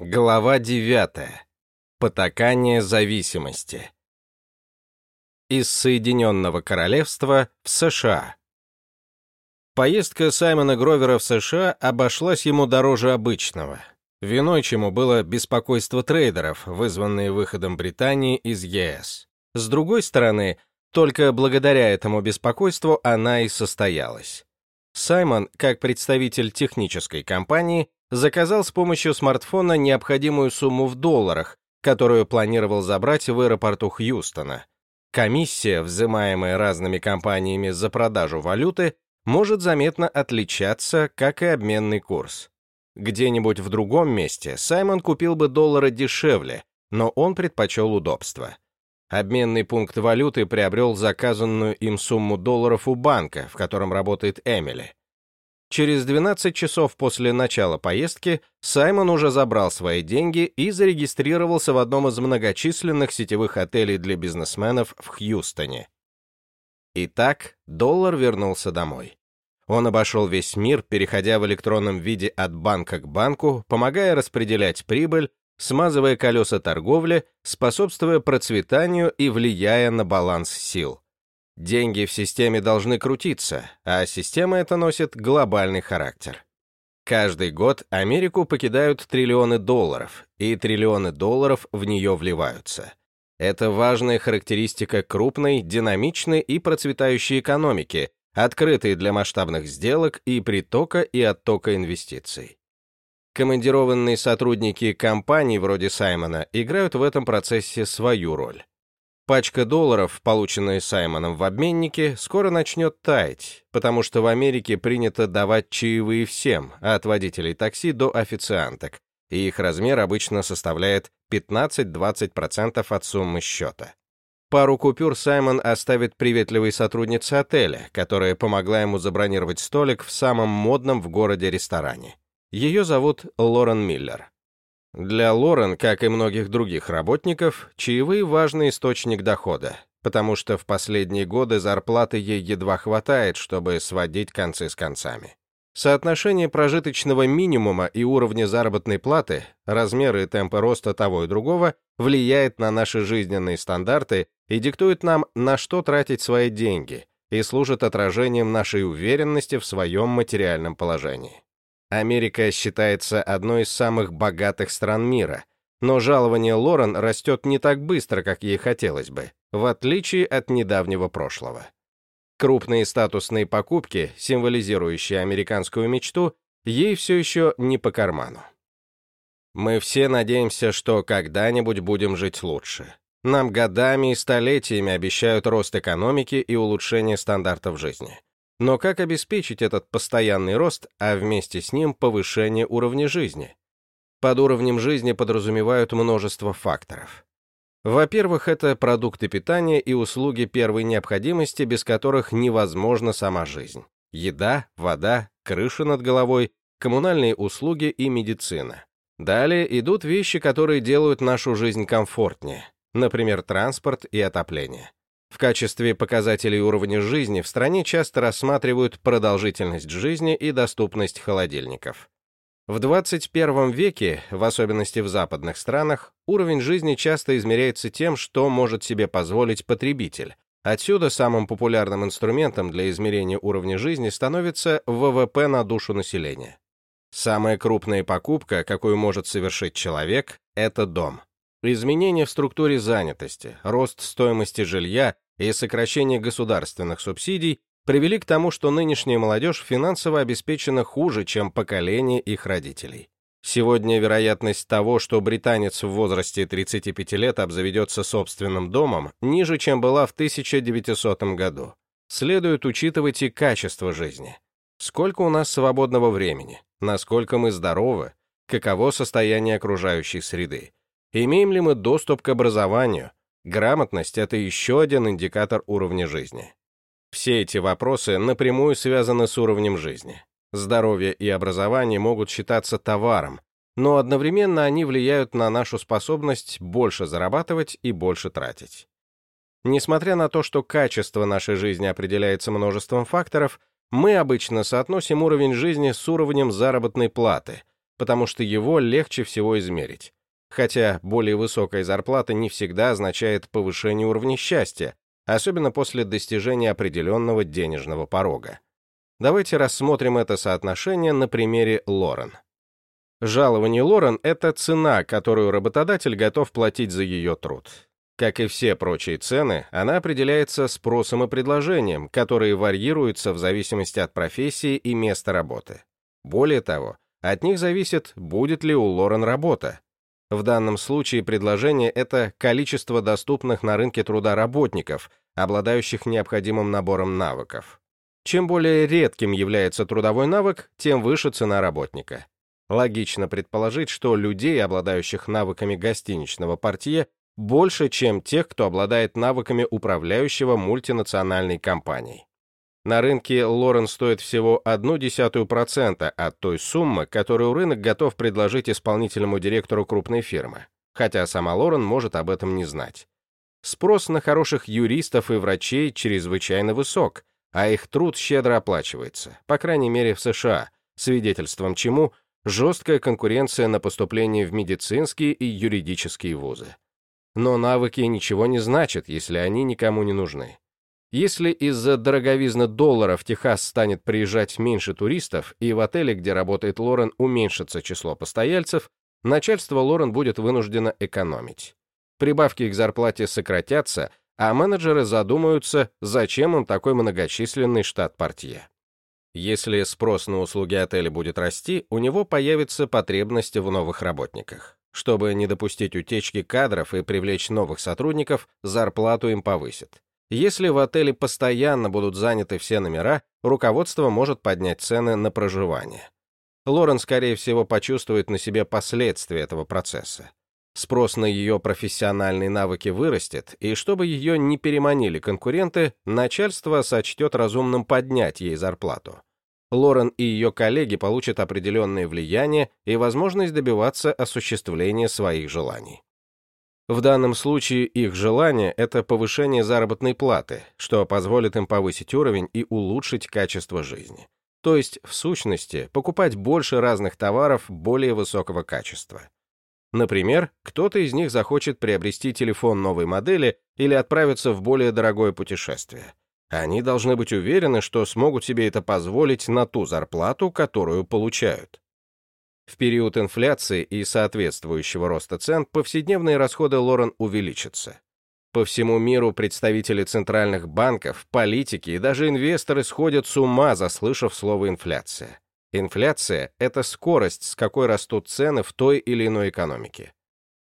Глава 9. Потакание зависимости. Из Соединенного Королевства в США. Поездка Саймона Гровера в США обошлась ему дороже обычного, виной чему было беспокойство трейдеров, вызванные выходом Британии из ЕС. С другой стороны, только благодаря этому беспокойству она и состоялась. Саймон, как представитель технической компании, заказал с помощью смартфона необходимую сумму в долларах, которую планировал забрать в аэропорту Хьюстона. Комиссия, взимаемая разными компаниями за продажу валюты, может заметно отличаться, как и обменный курс. Где-нибудь в другом месте Саймон купил бы доллары дешевле, но он предпочел удобство. Обменный пункт валюты приобрел заказанную им сумму долларов у банка, в котором работает Эмили. Через 12 часов после начала поездки Саймон уже забрал свои деньги и зарегистрировался в одном из многочисленных сетевых отелей для бизнесменов в Хьюстоне. Итак, доллар вернулся домой. Он обошел весь мир, переходя в электронном виде от банка к банку, помогая распределять прибыль, смазывая колеса торговли, способствуя процветанию и влияя на баланс сил. Деньги в системе должны крутиться, а система эта носит глобальный характер. Каждый год Америку покидают триллионы долларов, и триллионы долларов в нее вливаются. Это важная характеристика крупной, динамичной и процветающей экономики, открытой для масштабных сделок и притока и оттока инвестиций. Командированные сотрудники компаний вроде Саймона играют в этом процессе свою роль. Пачка долларов, полученная Саймоном в обменнике, скоро начнет таять, потому что в Америке принято давать чаевые всем, от водителей такси до официанток, и их размер обычно составляет 15-20% от суммы счета. Пару купюр Саймон оставит приветливой сотруднице отеля, которая помогла ему забронировать столик в самом модном в городе ресторане. Ее зовут Лорен Миллер. Для Лорен, как и многих других работников, чаевые – важный источник дохода, потому что в последние годы зарплаты ей едва хватает, чтобы сводить концы с концами. Соотношение прожиточного минимума и уровня заработной платы, размеры и темпы роста того и другого влияет на наши жизненные стандарты и диктует нам, на что тратить свои деньги, и служит отражением нашей уверенности в своем материальном положении. Америка считается одной из самых богатых стран мира, но жалование Лорен растет не так быстро, как ей хотелось бы, в отличие от недавнего прошлого. Крупные статусные покупки, символизирующие американскую мечту, ей все еще не по карману. Мы все надеемся, что когда-нибудь будем жить лучше. Нам годами и столетиями обещают рост экономики и улучшение стандартов жизни. Но как обеспечить этот постоянный рост, а вместе с ним повышение уровня жизни? Под уровнем жизни подразумевают множество факторов. Во-первых, это продукты питания и услуги первой необходимости, без которых невозможна сама жизнь. Еда, вода, крыша над головой, коммунальные услуги и медицина. Далее идут вещи, которые делают нашу жизнь комфортнее, например, транспорт и отопление. В качестве показателей уровня жизни в стране часто рассматривают продолжительность жизни и доступность холодильников. В 21 веке, в особенности в западных странах, уровень жизни часто измеряется тем, что может себе позволить потребитель. Отсюда самым популярным инструментом для измерения уровня жизни становится ВВП на душу населения. Самая крупная покупка, какую может совершить человек, это дом. Изменения в структуре занятости, рост стоимости жилья и сокращение государственных субсидий привели к тому, что нынешняя молодежь финансово обеспечена хуже, чем поколение их родителей. Сегодня вероятность того, что британец в возрасте 35 лет обзаведется собственным домом, ниже, чем была в 1900 году. Следует учитывать и качество жизни. Сколько у нас свободного времени, насколько мы здоровы, каково состояние окружающей среды, Имеем ли мы доступ к образованию? Грамотность — это еще один индикатор уровня жизни. Все эти вопросы напрямую связаны с уровнем жизни. Здоровье и образование могут считаться товаром, но одновременно они влияют на нашу способность больше зарабатывать и больше тратить. Несмотря на то, что качество нашей жизни определяется множеством факторов, мы обычно соотносим уровень жизни с уровнем заработной платы, потому что его легче всего измерить. Хотя более высокая зарплата не всегда означает повышение уровня счастья, особенно после достижения определенного денежного порога. Давайте рассмотрим это соотношение на примере Лорен. Жалование Лорен — это цена, которую работодатель готов платить за ее труд. Как и все прочие цены, она определяется спросом и предложением, которые варьируются в зависимости от профессии и места работы. Более того, от них зависит, будет ли у Лорен работа, в данном случае предложение — это количество доступных на рынке труда работников, обладающих необходимым набором навыков. Чем более редким является трудовой навык, тем выше цена работника. Логично предположить, что людей, обладающих навыками гостиничного портье, больше, чем тех, кто обладает навыками управляющего мультинациональной компанией. На рынке Лорен стоит всего 0,1% от той суммы, которую рынок готов предложить исполнительному директору крупной фирмы, хотя сама Лорен может об этом не знать. Спрос на хороших юристов и врачей чрезвычайно высок, а их труд щедро оплачивается, по крайней мере в США, свидетельством чему жесткая конкуренция на поступление в медицинские и юридические вузы. Но навыки ничего не значат, если они никому не нужны. Если из-за дороговизны доллара в Техас станет приезжать меньше туристов, и в отеле, где работает Лорен, уменьшится число постояльцев, начальство Лорен будет вынуждено экономить. Прибавки к зарплате сократятся, а менеджеры задумаются, зачем им такой многочисленный штат портье. Если спрос на услуги отеля будет расти, у него появится потребность в новых работниках. Чтобы не допустить утечки кадров и привлечь новых сотрудников, зарплату им повысят. Если в отеле постоянно будут заняты все номера, руководство может поднять цены на проживание. Лорен, скорее всего, почувствует на себе последствия этого процесса. Спрос на ее профессиональные навыки вырастет, и чтобы ее не переманили конкуренты, начальство сочтет разумным поднять ей зарплату. Лорен и ее коллеги получат определенное влияние и возможность добиваться осуществления своих желаний. В данном случае их желание — это повышение заработной платы, что позволит им повысить уровень и улучшить качество жизни. То есть, в сущности, покупать больше разных товаров более высокого качества. Например, кто-то из них захочет приобрести телефон новой модели или отправиться в более дорогое путешествие. Они должны быть уверены, что смогут себе это позволить на ту зарплату, которую получают. В период инфляции и соответствующего роста цен повседневные расходы Лорен увеличатся. По всему миру представители центральных банков, политики и даже инвесторы сходят с ума, заслышав слово «инфляция». Инфляция — это скорость, с какой растут цены в той или иной экономике.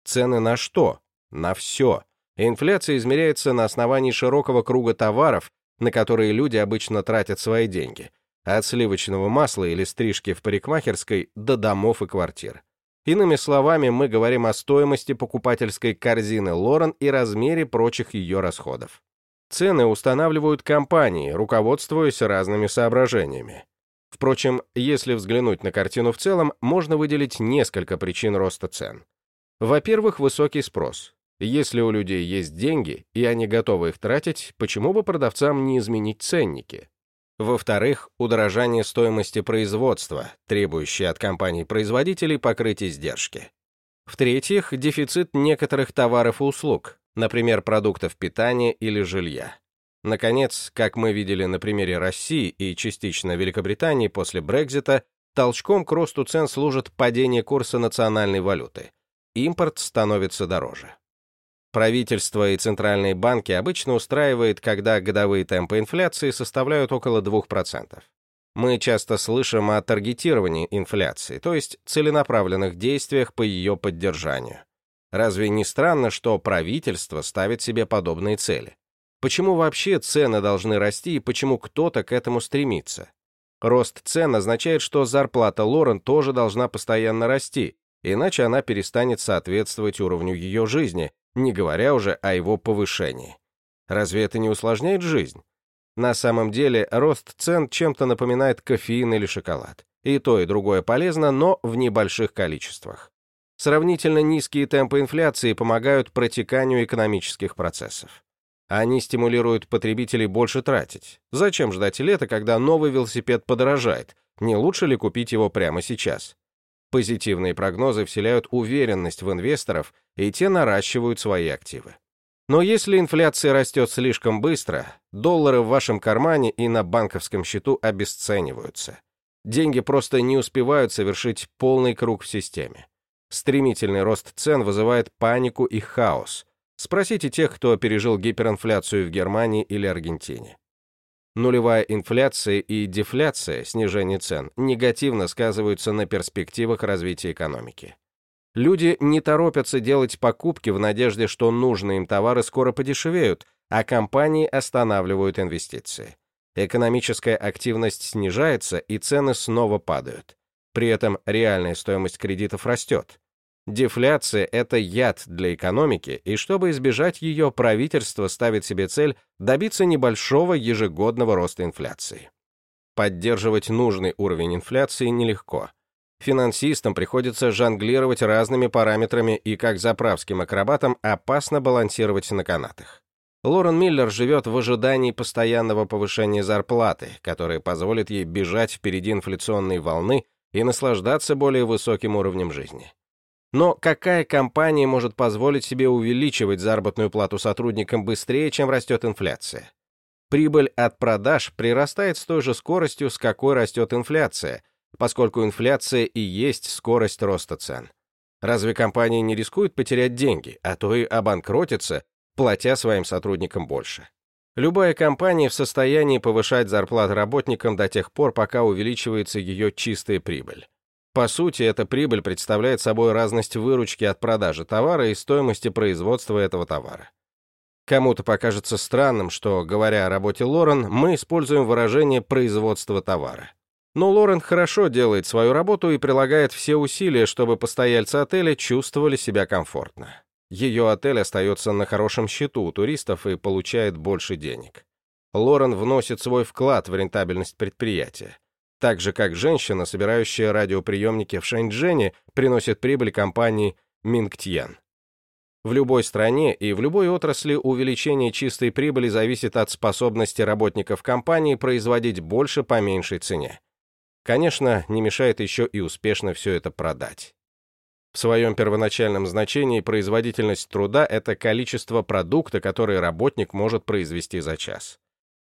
Цены на что? На все. Инфляция измеряется на основании широкого круга товаров, на которые люди обычно тратят свои деньги — от сливочного масла или стрижки в парикмахерской до домов и квартир. Иными словами, мы говорим о стоимости покупательской корзины Лорен и размере прочих ее расходов. Цены устанавливают компании, руководствуясь разными соображениями. Впрочем, если взглянуть на картину в целом, можно выделить несколько причин роста цен. Во-первых, высокий спрос. Если у людей есть деньги, и они готовы их тратить, почему бы продавцам не изменить ценники? Во-вторых, удорожание стоимости производства, требующее от компаний-производителей покрыть издержки. В-третьих, дефицит некоторых товаров и услуг, например, продуктов питания или жилья. Наконец, как мы видели на примере России и частично Великобритании после Брекзита, толчком к росту цен служит падение курса национальной валюты. Импорт становится дороже. Правительство и центральные банки обычно устраивает, когда годовые темпы инфляции составляют около 2%. Мы часто слышим о таргетировании инфляции, то есть целенаправленных действиях по ее поддержанию. Разве не странно, что правительство ставит себе подобные цели? Почему вообще цены должны расти и почему кто-то к этому стремится? Рост цен означает, что зарплата Лорен тоже должна постоянно расти, иначе она перестанет соответствовать уровню ее жизни, не говоря уже о его повышении. Разве это не усложняет жизнь? На самом деле, рост цен чем-то напоминает кофеин или шоколад. И то, и другое полезно, но в небольших количествах. Сравнительно низкие темпы инфляции помогают протеканию экономических процессов. Они стимулируют потребителей больше тратить. Зачем ждать лета, когда новый велосипед подорожает? Не лучше ли купить его прямо сейчас? Позитивные прогнозы вселяют уверенность в инвесторов, и те наращивают свои активы. Но если инфляция растет слишком быстро, доллары в вашем кармане и на банковском счету обесцениваются. Деньги просто не успевают совершить полный круг в системе. Стремительный рост цен вызывает панику и хаос. Спросите тех, кто пережил гиперинфляцию в Германии или Аргентине. Нулевая инфляция и дефляция, снижение цен, негативно сказываются на перспективах развития экономики. Люди не торопятся делать покупки в надежде, что нужные им товары скоро подешевеют, а компании останавливают инвестиции. Экономическая активность снижается, и цены снова падают. При этом реальная стоимость кредитов растет. Дефляция – это яд для экономики, и чтобы избежать ее, правительство ставит себе цель добиться небольшого ежегодного роста инфляции. Поддерживать нужный уровень инфляции нелегко – Финансистам приходится жонглировать разными параметрами и, как заправским акробатам, опасно балансировать на канатах. Лорен Миллер живет в ожидании постоянного повышения зарплаты, которое позволит ей бежать впереди инфляционной волны и наслаждаться более высоким уровнем жизни. Но какая компания может позволить себе увеличивать заработную плату сотрудникам быстрее, чем растет инфляция? Прибыль от продаж прирастает с той же скоростью, с какой растет инфляция – поскольку инфляция и есть скорость роста цен. Разве компания не рискует потерять деньги, а то и обанкротиться, платя своим сотрудникам больше? Любая компания в состоянии повышать зарплаты работникам до тех пор, пока увеличивается ее чистая прибыль. По сути, эта прибыль представляет собой разность выручки от продажи товара и стоимости производства этого товара. Кому-то покажется странным, что, говоря о работе Лорен, мы используем выражение «производство товара». Но Лорен хорошо делает свою работу и прилагает все усилия, чтобы постояльцы отеля чувствовали себя комфортно. Ее отель остается на хорошем счету у туристов и получает больше денег. Лорен вносит свой вклад в рентабельность предприятия. Так же, как женщина, собирающая радиоприемники в Шэньчжэне, приносит прибыль компании Мингтьен. В любой стране и в любой отрасли увеличение чистой прибыли зависит от способности работников компании производить больше по меньшей цене. Конечно, не мешает еще и успешно все это продать. В своем первоначальном значении производительность труда – это количество продукта, который работник может произвести за час.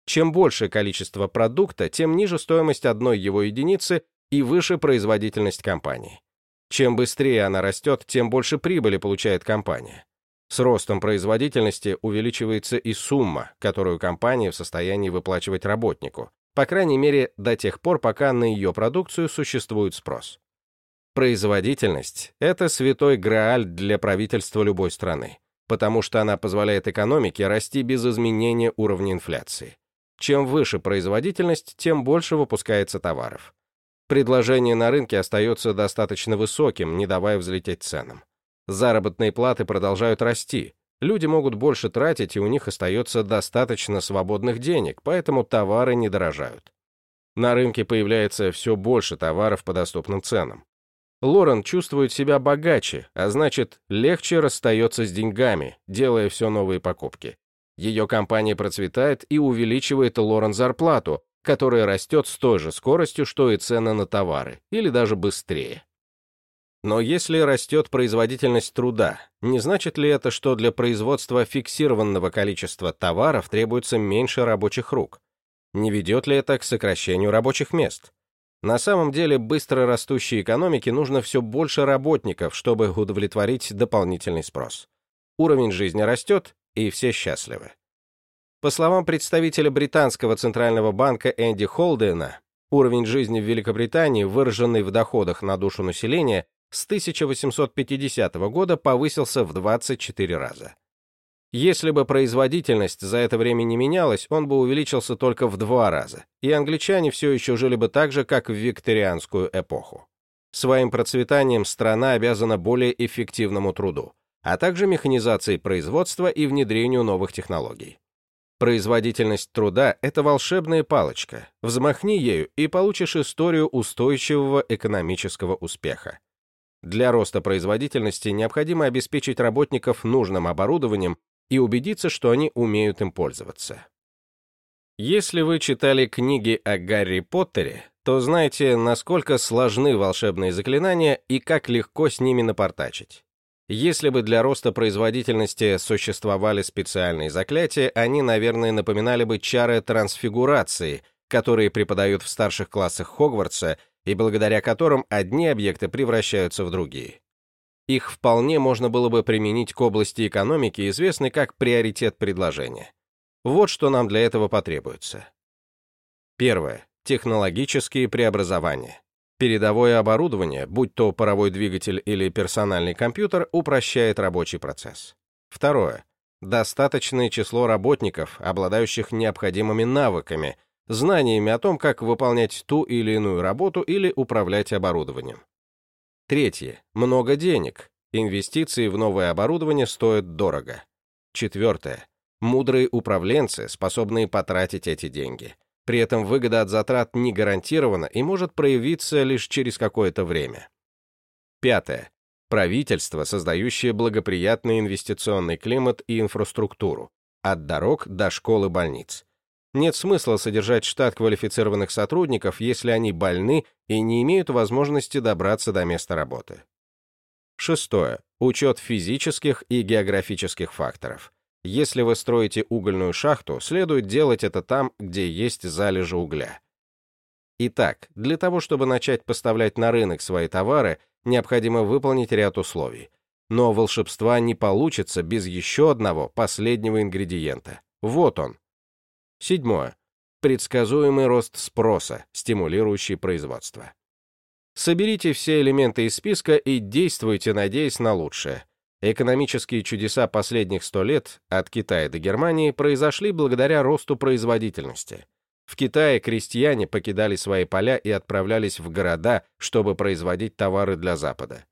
Чем больше количество продукта, тем ниже стоимость одной его единицы и выше производительность компании. Чем быстрее она растет, тем больше прибыли получает компания. С ростом производительности увеличивается и сумма, которую компания в состоянии выплачивать работнику, по крайней мере, до тех пор, пока на ее продукцию существует спрос. Производительность — это святой грааль для правительства любой страны, потому что она позволяет экономике расти без изменения уровня инфляции. Чем выше производительность, тем больше выпускается товаров. Предложение на рынке остается достаточно высоким, не давая взлететь ценам. Заработные платы продолжают расти, Люди могут больше тратить, и у них остается достаточно свободных денег, поэтому товары не дорожают. На рынке появляется все больше товаров по доступным ценам. Лорен чувствует себя богаче, а значит, легче расстается с деньгами, делая все новые покупки. Ее компания процветает и увеличивает Лорен зарплату, которая растет с той же скоростью, что и цены на товары, или даже быстрее. Но если растет производительность труда, не значит ли это, что для производства фиксированного количества товаров требуется меньше рабочих рук? Не ведет ли это к сокращению рабочих мест? На самом деле, быстро растущей экономике нужно все больше работников, чтобы удовлетворить дополнительный спрос. Уровень жизни растет, и все счастливы. По словам представителя британского центрального банка Энди Холдена, уровень жизни в Великобритании, выраженный в доходах на душу населения, с 1850 года повысился в 24 раза. Если бы производительность за это время не менялась, он бы увеличился только в два раза, и англичане все еще жили бы так же, как в викторианскую эпоху. Своим процветанием страна обязана более эффективному труду, а также механизации производства и внедрению новых технологий. Производительность труда — это волшебная палочка. Взмахни ею и получишь историю устойчивого экономического успеха. Для роста производительности необходимо обеспечить работников нужным оборудованием и убедиться, что они умеют им пользоваться. Если вы читали книги о Гарри Поттере, то знайте, насколько сложны волшебные заклинания и как легко с ними напортачить. Если бы для роста производительности существовали специальные заклятия, они, наверное, напоминали бы чары трансфигурации, которые преподают в старших классах Хогвартса и благодаря которым одни объекты превращаются в другие. Их вполне можно было бы применить к области экономики, известной как приоритет предложения. Вот что нам для этого потребуется. Первое. Технологические преобразования. Передовое оборудование, будь то паровой двигатель или персональный компьютер, упрощает рабочий процесс. Второе. Достаточное число работников, обладающих необходимыми навыками, знаниями о том, как выполнять ту или иную работу или управлять оборудованием. Третье. Много денег. Инвестиции в новое оборудование стоят дорого. Четвертое. Мудрые управленцы, способные потратить эти деньги. При этом выгода от затрат не гарантирована и может проявиться лишь через какое-то время. Пятое. Правительство, создающее благоприятный инвестиционный климат и инфраструктуру, от дорог до школ и больниц. Нет смысла содержать штат квалифицированных сотрудников, если они больны и не имеют возможности добраться до места работы. Шестое. Учет физических и географических факторов. Если вы строите угольную шахту, следует делать это там, где есть залежи угля. Итак, для того, чтобы начать поставлять на рынок свои товары, необходимо выполнить ряд условий. Но волшебства не получится без еще одного последнего ингредиента. Вот он. Седьмое. Предсказуемый рост спроса, стимулирующий производство. Соберите все элементы из списка и действуйте, надеясь на лучшее. Экономические чудеса последних сто лет, от Китая до Германии, произошли благодаря росту производительности. В Китае крестьяне покидали свои поля и отправлялись в города, чтобы производить товары для Запада.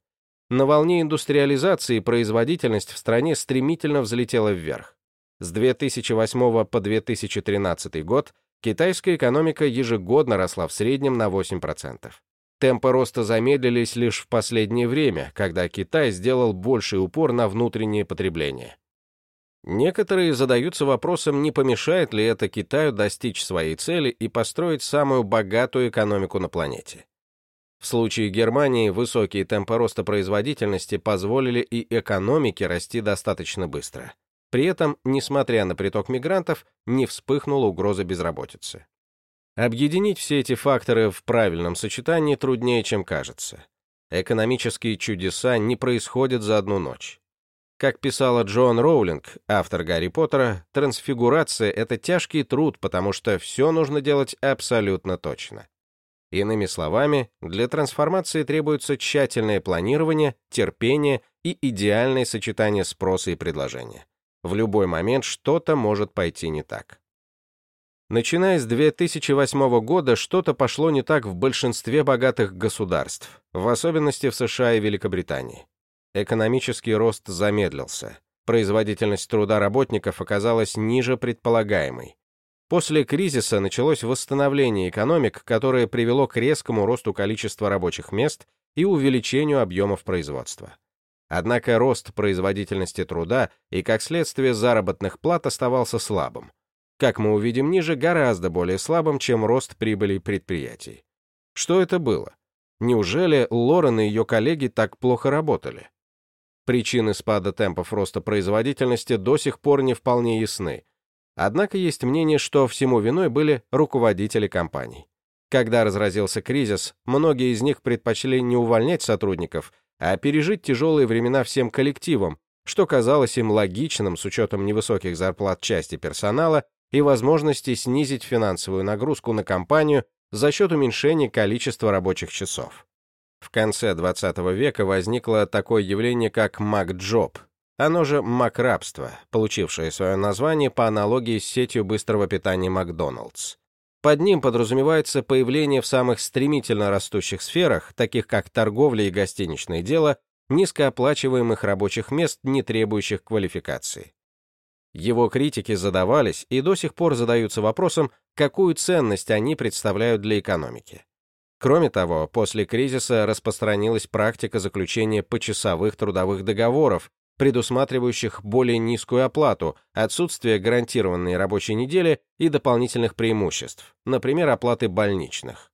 На волне индустриализации производительность в стране стремительно взлетела вверх. С 2008 по 2013 год китайская экономика ежегодно росла в среднем на 8%. Темпы роста замедлились лишь в последнее время, когда Китай сделал больший упор на внутреннее потребление. Некоторые задаются вопросом, не помешает ли это Китаю достичь своей цели и построить самую богатую экономику на планете. В случае Германии высокие темпы роста производительности позволили и экономике расти достаточно быстро. При этом, несмотря на приток мигрантов, не вспыхнула угроза безработицы. Объединить все эти факторы в правильном сочетании труднее, чем кажется. Экономические чудеса не происходят за одну ночь. Как писала Джоан Роулинг, автор Гарри Поттера, трансфигурация — это тяжкий труд, потому что все нужно делать абсолютно точно. Иными словами, для трансформации требуется тщательное планирование, терпение и идеальное сочетание спроса и предложения. В любой момент что-то может пойти не так. Начиная с 2008 года что-то пошло не так в большинстве богатых государств, в особенности в США и Великобритании. Экономический рост замедлился. Производительность труда работников оказалась ниже предполагаемой. После кризиса началось восстановление экономик, которое привело к резкому росту количества рабочих мест и увеличению объемов производства. Однако рост производительности труда и, как следствие, заработных плат оставался слабым как мы увидим ниже, гораздо более слабым, чем рост прибыли предприятий. Что это было? Неужели Лорен и ее коллеги так плохо работали? Причины спада темпов роста производительности до сих пор не вполне ясны. Однако есть мнение, что всему виной были руководители компаний. Когда разразился кризис, многие из них предпочли не увольнять сотрудников, а пережить тяжелые времена всем коллективом, что казалось им логичным с учетом невысоких зарплат части персонала и возможности снизить финансовую нагрузку на компанию за счет уменьшения количества рабочих часов. В конце 20 века возникло такое явление, как мак-джоб, оно же мак-рабство, получившее свое название по аналогии с сетью быстрого питания Макдоналдс. Под ним подразумевается появление в самых стремительно растущих сферах, таких как торговля и гостиничное дело, низкооплачиваемых рабочих мест, не требующих квалификации. Его критики задавались и до сих пор задаются вопросом, какую ценность они представляют для экономики. Кроме того, после кризиса распространилась практика заключения почасовых трудовых договоров, предусматривающих более низкую оплату, отсутствие гарантированной рабочей недели и дополнительных преимуществ, например, оплаты больничных.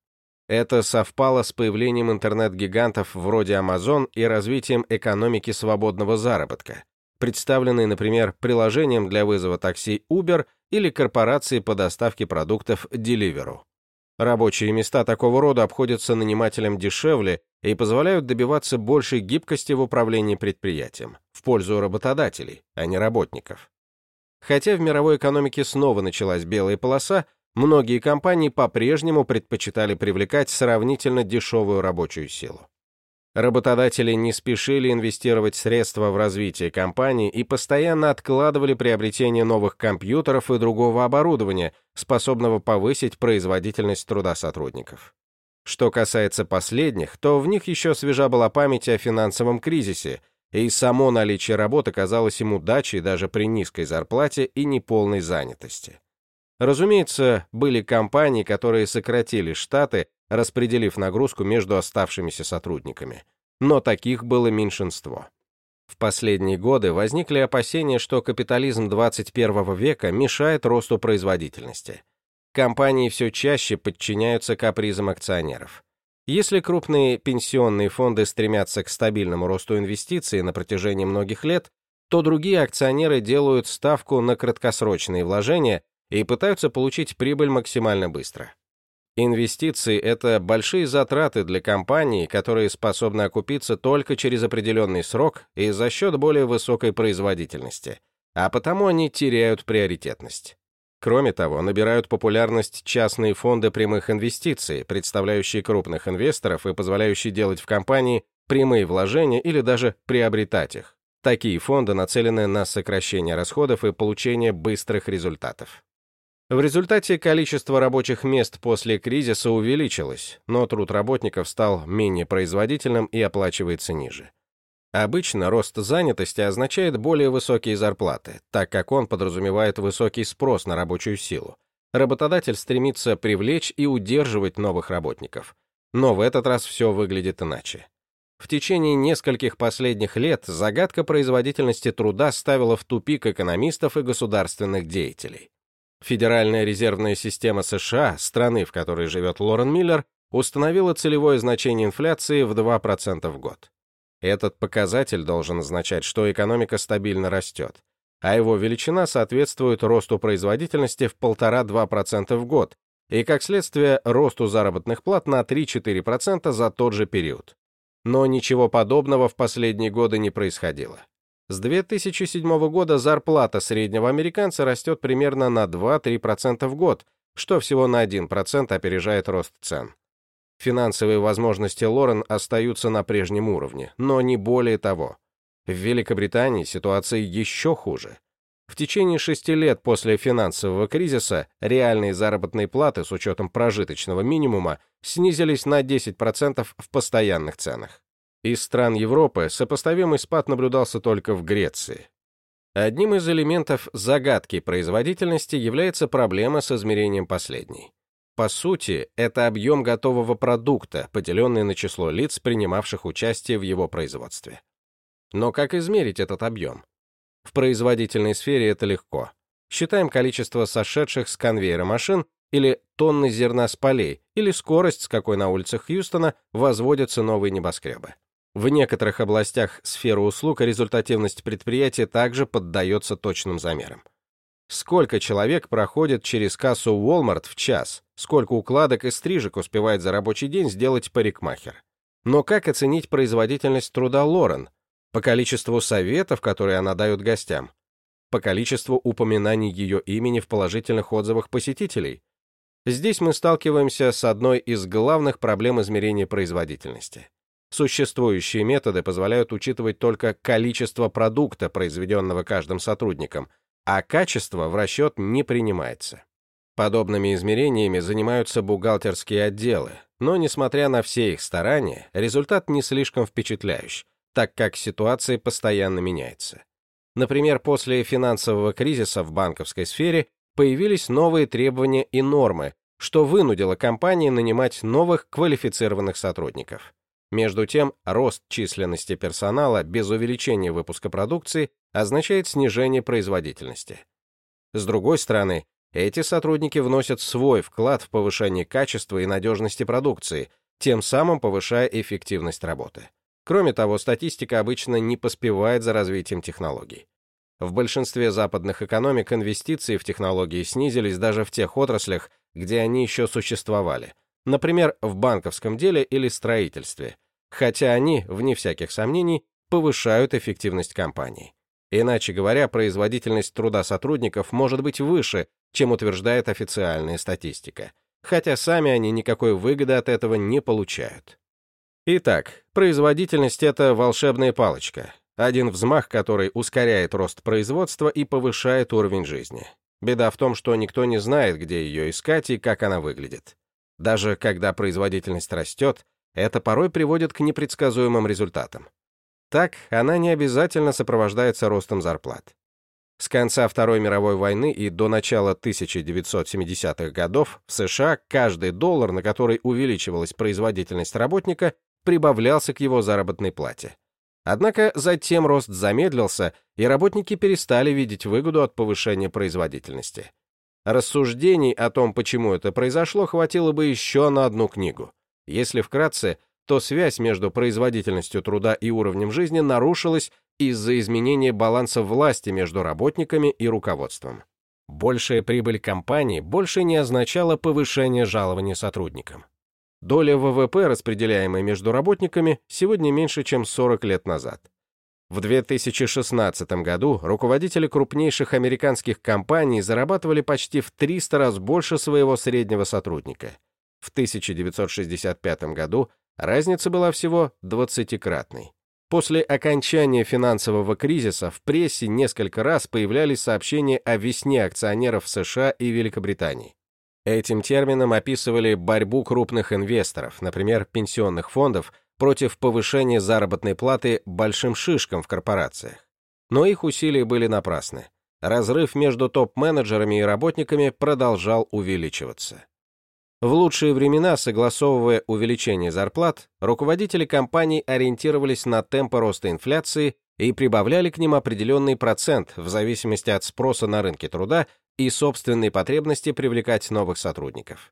Это совпало с появлением интернет-гигантов вроде Amazon и развитием экономики свободного заработка, представленной, например, приложением для вызова такси Uber или корпорацией по доставке продуктов Deliveroo. Рабочие места такого рода обходятся нанимателям дешевле и позволяют добиваться большей гибкости в управлении предприятием, в пользу работодателей, а не работников. Хотя в мировой экономике снова началась белая полоса, многие компании по-прежнему предпочитали привлекать сравнительно дешевую рабочую силу. Работодатели не спешили инвестировать средства в развитие компании и постоянно откладывали приобретение новых компьютеров и другого оборудования, способного повысить производительность труда сотрудников. Что касается последних, то в них еще свежа была память о финансовом кризисе, и само наличие работы казалось им удачей даже при низкой зарплате и неполной занятости. Разумеется, были компании, которые сократили штаты распределив нагрузку между оставшимися сотрудниками. Но таких было меньшинство. В последние годы возникли опасения, что капитализм 21 века мешает росту производительности. Компании все чаще подчиняются капризам акционеров. Если крупные пенсионные фонды стремятся к стабильному росту инвестиций на протяжении многих лет, то другие акционеры делают ставку на краткосрочные вложения и пытаются получить прибыль максимально быстро. Инвестиции — это большие затраты для компаний, которые способны окупиться только через определенный срок и за счет более высокой производительности, а потому они теряют приоритетность. Кроме того, набирают популярность частные фонды прямых инвестиций, представляющие крупных инвесторов и позволяющие делать в компании прямые вложения или даже приобретать их. Такие фонды нацелены на сокращение расходов и получение быстрых результатов. В результате количество рабочих мест после кризиса увеличилось, но труд работников стал менее производительным и оплачивается ниже. Обычно рост занятости означает более высокие зарплаты, так как он подразумевает высокий спрос на рабочую силу. Работодатель стремится привлечь и удерживать новых работников. Но в этот раз все выглядит иначе. В течение нескольких последних лет загадка производительности труда ставила в тупик экономистов и государственных деятелей. Федеральная резервная система США, страны, в которой живет Лорен Миллер, установила целевое значение инфляции в 2% в год. Этот показатель должен означать, что экономика стабильно растет, а его величина соответствует росту производительности в 1,5-2% в год и, как следствие, росту заработных плат на 3-4% за тот же период. Но ничего подобного в последние годы не происходило. С 2007 года зарплата среднего американца растет примерно на 2-3% в год, что всего на 1% опережает рост цен. Финансовые возможности Лорен остаются на прежнем уровне, но не более того. В Великобритании ситуация еще хуже. В течение шести лет после финансового кризиса реальные заработные платы с учетом прожиточного минимума снизились на 10% в постоянных ценах. Из стран Европы сопоставимый спад наблюдался только в Греции. Одним из элементов загадки производительности является проблема с измерением последней. По сути, это объем готового продукта, поделенный на число лиц, принимавших участие в его производстве. Но как измерить этот объем? В производительной сфере это легко. Считаем количество сошедших с конвейера машин или тонны зерна с полей, или скорость, с какой на улицах Хьюстона возводятся новые небоскребы. В некоторых областях сферы услуг результативность предприятия также поддается точным замерам. Сколько человек проходит через кассу Walmart в час, сколько укладок и стрижек успевает за рабочий день сделать парикмахер. Но как оценить производительность труда Лорен? По количеству советов, которые она дает гостям? По количеству упоминаний ее имени в положительных отзывах посетителей? Здесь мы сталкиваемся с одной из главных проблем измерения производительности. Существующие методы позволяют учитывать только количество продукта, произведенного каждым сотрудником, а качество в расчет не принимается. Подобными измерениями занимаются бухгалтерские отделы, но, несмотря на все их старания, результат не слишком впечатляющий, так как ситуация постоянно меняется. Например, после финансового кризиса в банковской сфере появились новые требования и нормы, что вынудило компании нанимать новых квалифицированных сотрудников. Между тем, рост численности персонала без увеличения выпуска продукции означает снижение производительности. С другой стороны, эти сотрудники вносят свой вклад в повышение качества и надежности продукции, тем самым повышая эффективность работы. Кроме того, статистика обычно не поспевает за развитием технологий. В большинстве западных экономик инвестиции в технологии снизились даже в тех отраслях, где они еще существовали, например, в банковском деле или строительстве, хотя они, вне всяких сомнений, повышают эффективность компаний. Иначе говоря, производительность труда сотрудников может быть выше, чем утверждает официальная статистика, хотя сами они никакой выгоды от этого не получают. Итак, производительность — это волшебная палочка, один взмах которой ускоряет рост производства и повышает уровень жизни. Беда в том, что никто не знает, где ее искать и как она выглядит. Даже когда производительность растет, это порой приводит к непредсказуемым результатам. Так, она не обязательно сопровождается ростом зарплат. С конца Второй мировой войны и до начала 1970-х годов в США каждый доллар, на который увеличивалась производительность работника, прибавлялся к его заработной плате. Однако затем рост замедлился, и работники перестали видеть выгоду от повышения производительности. Рассуждений о том, почему это произошло, хватило бы еще на одну книгу. Если вкратце, то связь между производительностью труда и уровнем жизни нарушилась из-за изменения баланса власти между работниками и руководством. Большая прибыль компании больше не означала повышение жалований сотрудникам. Доля ВВП, распределяемая между работниками, сегодня меньше, чем 40 лет назад. В 2016 году руководители крупнейших американских компаний зарабатывали почти в 300 раз больше своего среднего сотрудника. В 1965 году разница была всего 20-кратной. После окончания финансового кризиса в прессе несколько раз появлялись сообщения о весне акционеров США и Великобритании. Этим термином описывали борьбу крупных инвесторов, например, пенсионных фондов, против повышения заработной платы большим шишкам в корпорациях. Но их усилия были напрасны. Разрыв между топ-менеджерами и работниками продолжал увеличиваться. В лучшие времена, согласовывая увеличение зарплат, руководители компаний ориентировались на темпы роста инфляции и прибавляли к ним определенный процент в зависимости от спроса на рынке труда и собственной потребности привлекать новых сотрудников.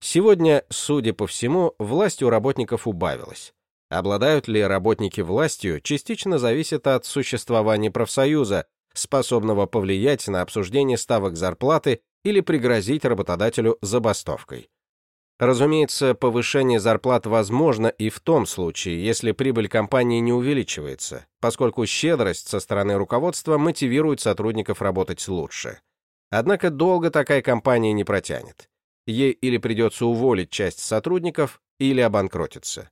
Сегодня, судя по всему, власть у работников убавилась. Обладают ли работники властью, частично зависит от существования профсоюза, способного повлиять на обсуждение ставок зарплаты или пригрозить работодателю забастовкой. Разумеется, повышение зарплат возможно и в том случае, если прибыль компании не увеличивается, поскольку щедрость со стороны руководства мотивирует сотрудников работать лучше. Однако долго такая компания не протянет. Ей или придется уволить часть сотрудников, или обанкротиться.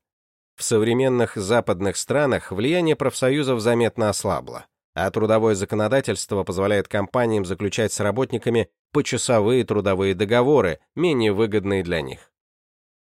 В современных западных странах влияние профсоюзов заметно ослабло, а трудовое законодательство позволяет компаниям заключать с работниками почасовые трудовые договоры, менее выгодные для них.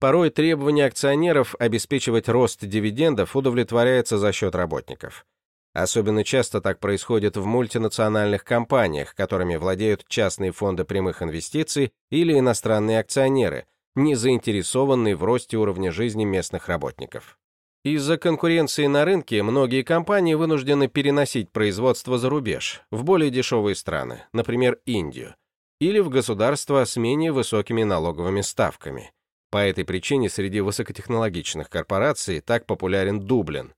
Порой требование акционеров обеспечивать рост дивидендов удовлетворяется за счет работников. Особенно часто так происходит в мультинациональных компаниях, которыми владеют частные фонды прямых инвестиций или иностранные акционеры, не заинтересованные в росте уровня жизни местных работников. Из-за конкуренции на рынке многие компании вынуждены переносить производство за рубеж, в более дешевые страны, например, Индию, или в государства с менее высокими налоговыми ставками – по этой причине среди высокотехнологичных корпораций так популярен Дублин.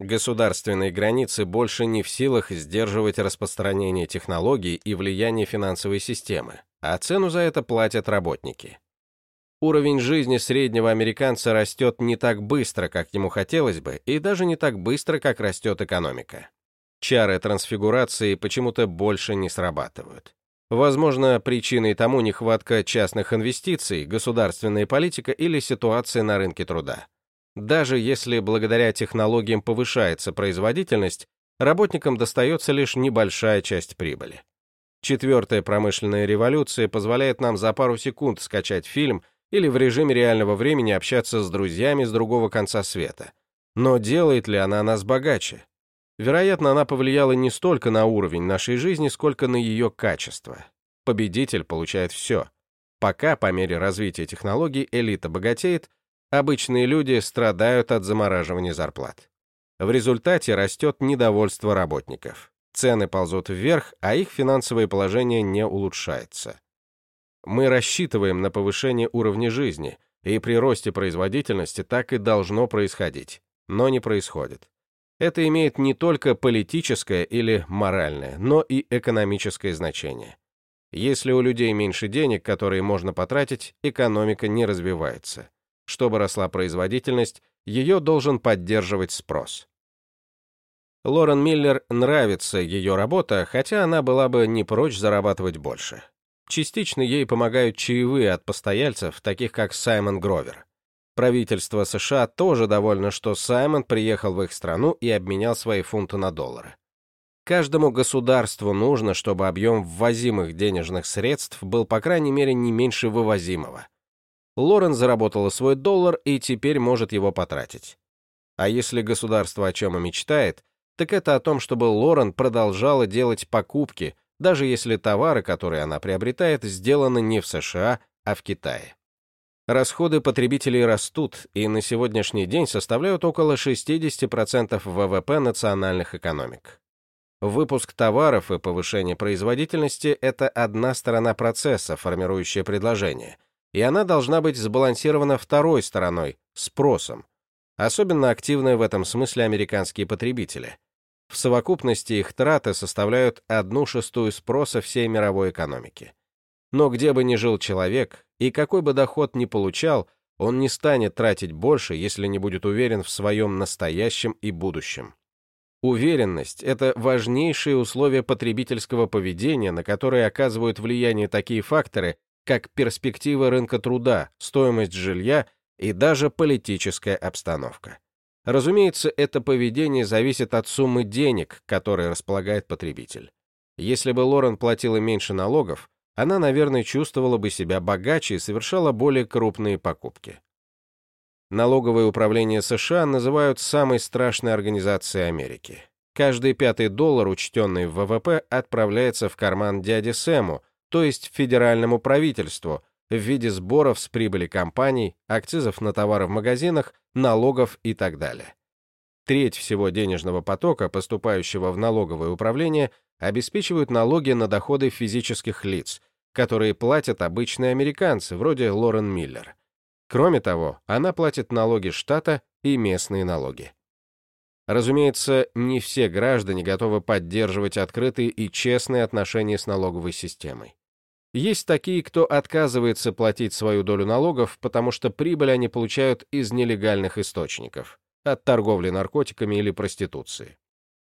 Государственные границы больше не в силах сдерживать распространение технологий и влияние финансовой системы, а цену за это платят работники. Уровень жизни среднего американца растет не так быстро, как ему хотелось бы, и даже не так быстро, как растет экономика. Чары трансфигурации почему-то больше не срабатывают. Возможно, причиной тому нехватка частных инвестиций, государственная политика или ситуация на рынке труда. Даже если благодаря технологиям повышается производительность, работникам достается лишь небольшая часть прибыли. Четвертая промышленная революция позволяет нам за пару секунд скачать фильм или в режиме реального времени общаться с друзьями с другого конца света. Но делает ли она нас богаче? Вероятно, она повлияла не столько на уровень нашей жизни, сколько на ее качество. Победитель получает все. Пока, по мере развития технологий, элита богатеет, обычные люди страдают от замораживания зарплат. В результате растет недовольство работников. Цены ползут вверх, а их финансовое положение не улучшается. Мы рассчитываем на повышение уровня жизни, и при росте производительности так и должно происходить, но не происходит. Это имеет не только политическое или моральное, но и экономическое значение. Если у людей меньше денег, которые можно потратить, экономика не развивается. Чтобы росла производительность, ее должен поддерживать спрос. Лорен Миллер нравится ее работа, хотя она была бы не прочь зарабатывать больше. Частично ей помогают чаевые от постояльцев, таких как Саймон Гровер. Правительство США тоже довольно, что Саймон приехал в их страну и обменял свои фунты на доллары. Каждому государству нужно, чтобы объем ввозимых денежных средств был, по крайней мере, не меньше вывозимого. Лорен заработала свой доллар и теперь может его потратить. А если государство о чем и мечтает, так это о том, чтобы Лорен продолжала делать покупки, даже если товары, которые она приобретает, сделаны не в США, а в Китае. Расходы потребителей растут и на сегодняшний день составляют около 60% ВВП национальных экономик. Выпуск товаров и повышение производительности – это одна сторона процесса, формирующая предложение, и она должна быть сбалансирована второй стороной – спросом. Особенно активны в этом смысле американские потребители. В совокупности их траты составляют одну шестую спроса всей мировой экономики. Но где бы ни жил человек, и какой бы доход ни получал, он не станет тратить больше, если не будет уверен в своем настоящем и будущем. Уверенность – это важнейшее условие потребительского поведения, на которое оказывают влияние такие факторы, как перспектива рынка труда, стоимость жилья и даже политическая обстановка. Разумеется, это поведение зависит от суммы денег, которой располагает потребитель. Если бы Лорен платила меньше налогов, она, наверное, чувствовала бы себя богаче и совершала более крупные покупки. Налоговое управление США называют самой страшной организацией Америки. Каждый пятый доллар, учтенный в ВВП, отправляется в карман дяди Сэму, то есть федеральному правительству, в виде сборов с прибыли компаний, акцизов на товары в магазинах, налогов и так далее. Треть всего денежного потока, поступающего в налоговое управление, обеспечивают налоги на доходы физических лиц, которые платят обычные американцы, вроде Лорен Миллер. Кроме того, она платит налоги штата и местные налоги. Разумеется, не все граждане готовы поддерживать открытые и честные отношения с налоговой системой. Есть такие, кто отказывается платить свою долю налогов, потому что прибыль они получают из нелегальных источников, от торговли наркотиками или проституции.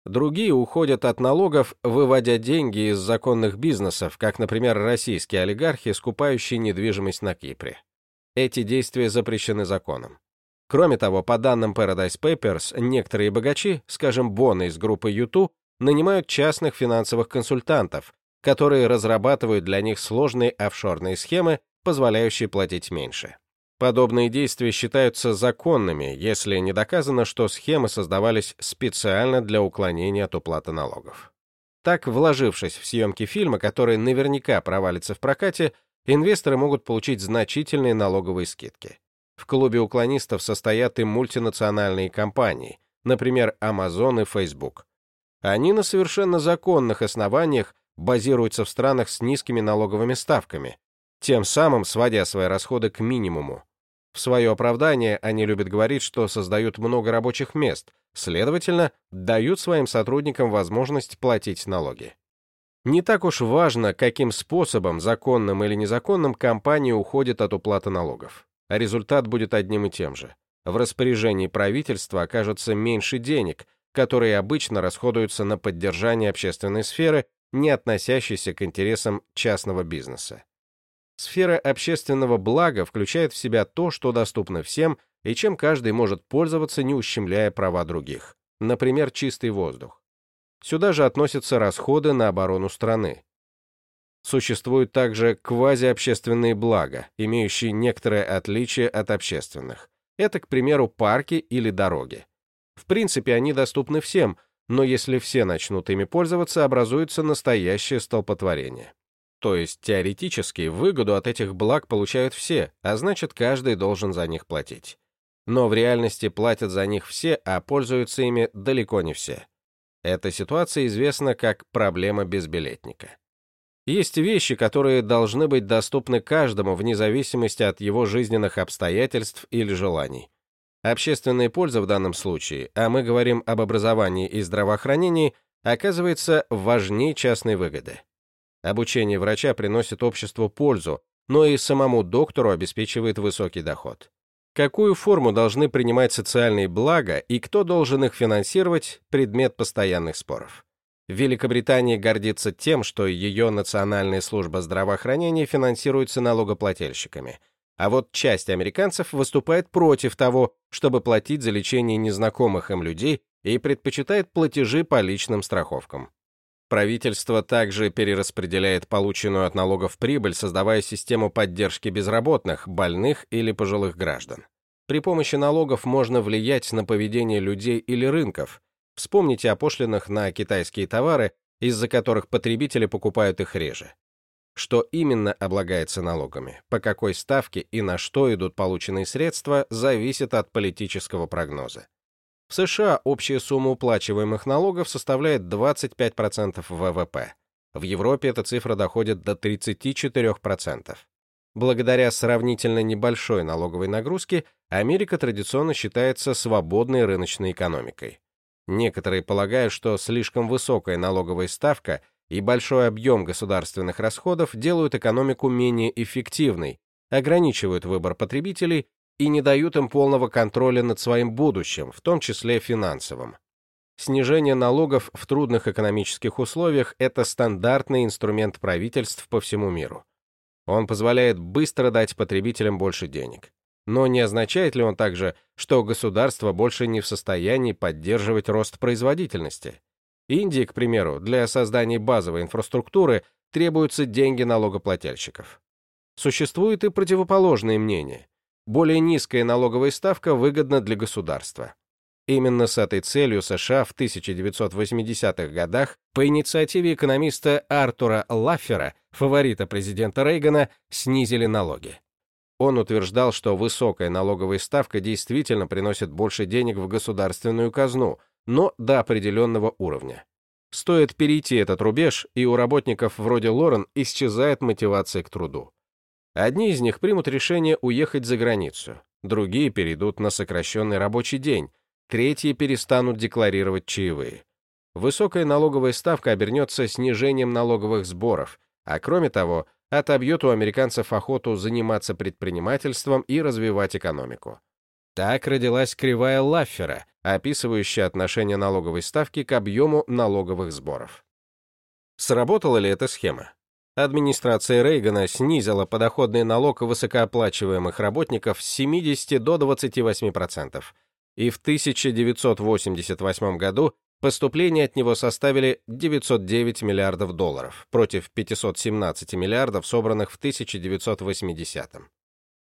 Другие уходят от налогов, выводя деньги из законных бизнесов, как, например, российские олигархи, скупающие недвижимость на Кипре. Эти действия запрещены законом. Кроме того, по данным Paradise Papers, некоторые богачи, скажем, Боны из группы YouTube, нанимают частных финансовых консультантов, которые разрабатывают для них сложные офшорные схемы, позволяющие платить меньше. Подобные действия считаются законными, если не доказано, что схемы создавались специально для уклонения от уплаты налогов. Так, вложившись в съемки фильма, который наверняка провалится в прокате, инвесторы могут получить значительные налоговые скидки. В клубе уклонистов состоят и мультинациональные компании, например, Amazon и Facebook. Они на совершенно законных основаниях базируются в странах с низкими налоговыми ставками, тем самым сводя свои расходы к минимуму. В свое оправдание они любят говорить, что создают много рабочих мест, следовательно, дают своим сотрудникам возможность платить налоги. Не так уж важно, каким способом, законным или незаконным, компания уходит от уплаты налогов. А результат будет одним и тем же. В распоряжении правительства окажется меньше денег, которые обычно расходуются на поддержание общественной сферы, не относящейся к интересам частного бизнеса. Сфера общественного блага включает в себя то, что доступно всем и чем каждый может пользоваться, не ущемляя права других. Например, чистый воздух. Сюда же относятся расходы на оборону страны. Существуют также квазиобщественные блага, имеющие некоторое отличие от общественных. Это, к примеру, парки или дороги. В принципе, они доступны всем, но если все начнут ими пользоваться, образуется настоящее столпотворение. То есть, теоретически, выгоду от этих благ получают все, а значит, каждый должен за них платить. Но в реальности платят за них все, а пользуются ими далеко не все. Эта ситуация известна как проблема безбилетника. Есть вещи, которые должны быть доступны каждому вне зависимости от его жизненных обстоятельств или желаний. Общественная польза в данном случае, а мы говорим об образовании и здравоохранении, оказывается важнее частной выгоды. Обучение врача приносит обществу пользу, но и самому доктору обеспечивает высокий доход. Какую форму должны принимать социальные блага и кто должен их финансировать – предмет постоянных споров. Великобритания гордится тем, что ее Национальная служба здравоохранения финансируется налогоплательщиками, а вот часть американцев выступает против того, чтобы платить за лечение незнакомых им людей и предпочитает платежи по личным страховкам. Правительство также перераспределяет полученную от налогов прибыль, создавая систему поддержки безработных, больных или пожилых граждан. При помощи налогов можно влиять на поведение людей или рынков, Вспомните о пошлинах на китайские товары, из-за которых потребители покупают их реже. Что именно облагается налогами, по какой ставке и на что идут полученные средства, зависит от политического прогноза. В США общая сумма уплачиваемых налогов составляет 25% ВВП. В Европе эта цифра доходит до 34%. Благодаря сравнительно небольшой налоговой нагрузке Америка традиционно считается свободной рыночной экономикой. Некоторые полагают, что слишком высокая налоговая ставка и большой объем государственных расходов делают экономику менее эффективной, ограничивают выбор потребителей и не дают им полного контроля над своим будущим, в том числе финансовым. Снижение налогов в трудных экономических условиях – это стандартный инструмент правительств по всему миру. Он позволяет быстро дать потребителям больше денег. Но не означает ли он также, что государство больше не в состоянии поддерживать рост производительности? Индии, к примеру, для создания базовой инфраструктуры требуются деньги налогоплательщиков. Существует и противоположное мнение. Более низкая налоговая ставка выгодна для государства. Именно с этой целью США в 1980-х годах по инициативе экономиста Артура Лаффера, фаворита президента Рейгана, снизили налоги. Он утверждал, что высокая налоговая ставка действительно приносит больше денег в государственную казну, но до определенного уровня. Стоит перейти этот рубеж, и у работников вроде Лорен исчезает мотивация к труду. Одни из них примут решение уехать за границу, другие перейдут на сокращенный рабочий день, третьи перестанут декларировать чаевые. Высокая налоговая ставка обернется снижением налоговых сборов, а кроме того, отобьет у американцев охоту заниматься предпринимательством и развивать экономику. Так родилась кривая Лаффера, описывающая отношение налоговой ставки к объему налоговых сборов. Сработала ли эта схема? Администрация Рейгана снизила подоходный налог высокооплачиваемых работников с 70 до 28%, и в 1988 году Поступления от него составили 909 миллиардов долларов против 517 миллиардов, собранных в 1980-м.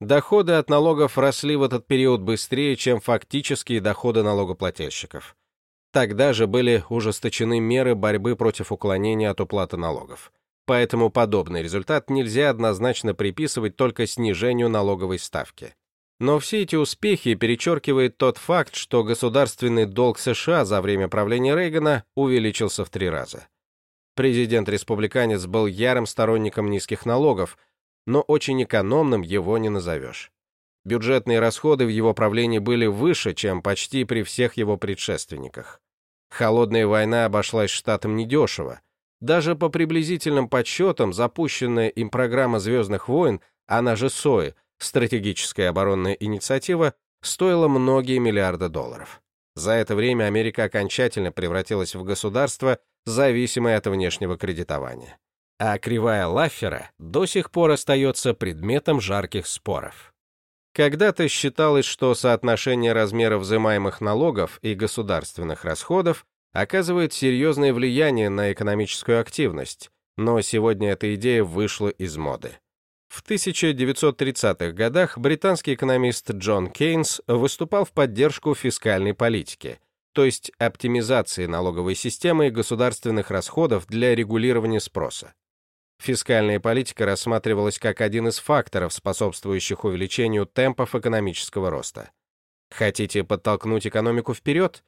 Доходы от налогов росли в этот период быстрее, чем фактические доходы налогоплательщиков. Тогда же были ужесточены меры борьбы против уклонения от уплаты налогов. Поэтому подобный результат нельзя однозначно приписывать только снижению налоговой ставки. Но все эти успехи перечеркивает тот факт, что государственный долг США за время правления Рейгана увеличился в три раза. Президент-республиканец был ярым сторонником низких налогов, но очень экономным его не назовешь. Бюджетные расходы в его правлении были выше, чем почти при всех его предшественниках. Холодная война обошлась штатам недешево. Даже по приблизительным подсчетам запущенная им программа «Звездных войн», она же СОИ, стратегическая оборонная инициатива стоила многие миллиарды долларов. За это время Америка окончательно превратилась в государство, зависимое от внешнего кредитования. А кривая Лаффера до сих пор остается предметом жарких споров. Когда-то считалось, что соотношение размера взимаемых налогов и государственных расходов оказывает серьезное влияние на экономическую активность, но сегодня эта идея вышла из моды. В 1930-х годах британский экономист Джон Кейнс выступал в поддержку фискальной политики, то есть оптимизации налоговой системы и государственных расходов для регулирования спроса. Фискальная политика рассматривалась как один из факторов, способствующих увеличению темпов экономического роста. Хотите подтолкнуть экономику вперед?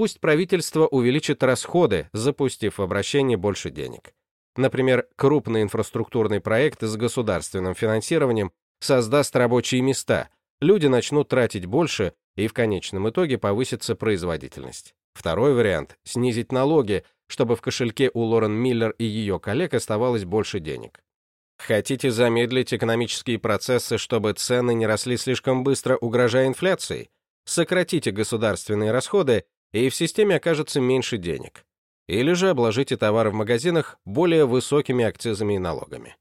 Пусть правительство увеличит расходы, запустив в обращение больше денег. Например, крупный инфраструктурный проект с государственным финансированием создаст рабочие места, люди начнут тратить больше, и в конечном итоге повысится производительность. Второй вариант — снизить налоги, чтобы в кошельке у Лорен Миллер и ее коллег оставалось больше денег. Хотите замедлить экономические процессы, чтобы цены не росли слишком быстро, угрожая инфляцией? Сократите государственные расходы, и в системе окажется меньше денег. Или же обложите товары в магазинах более высокими акцизами и налогами.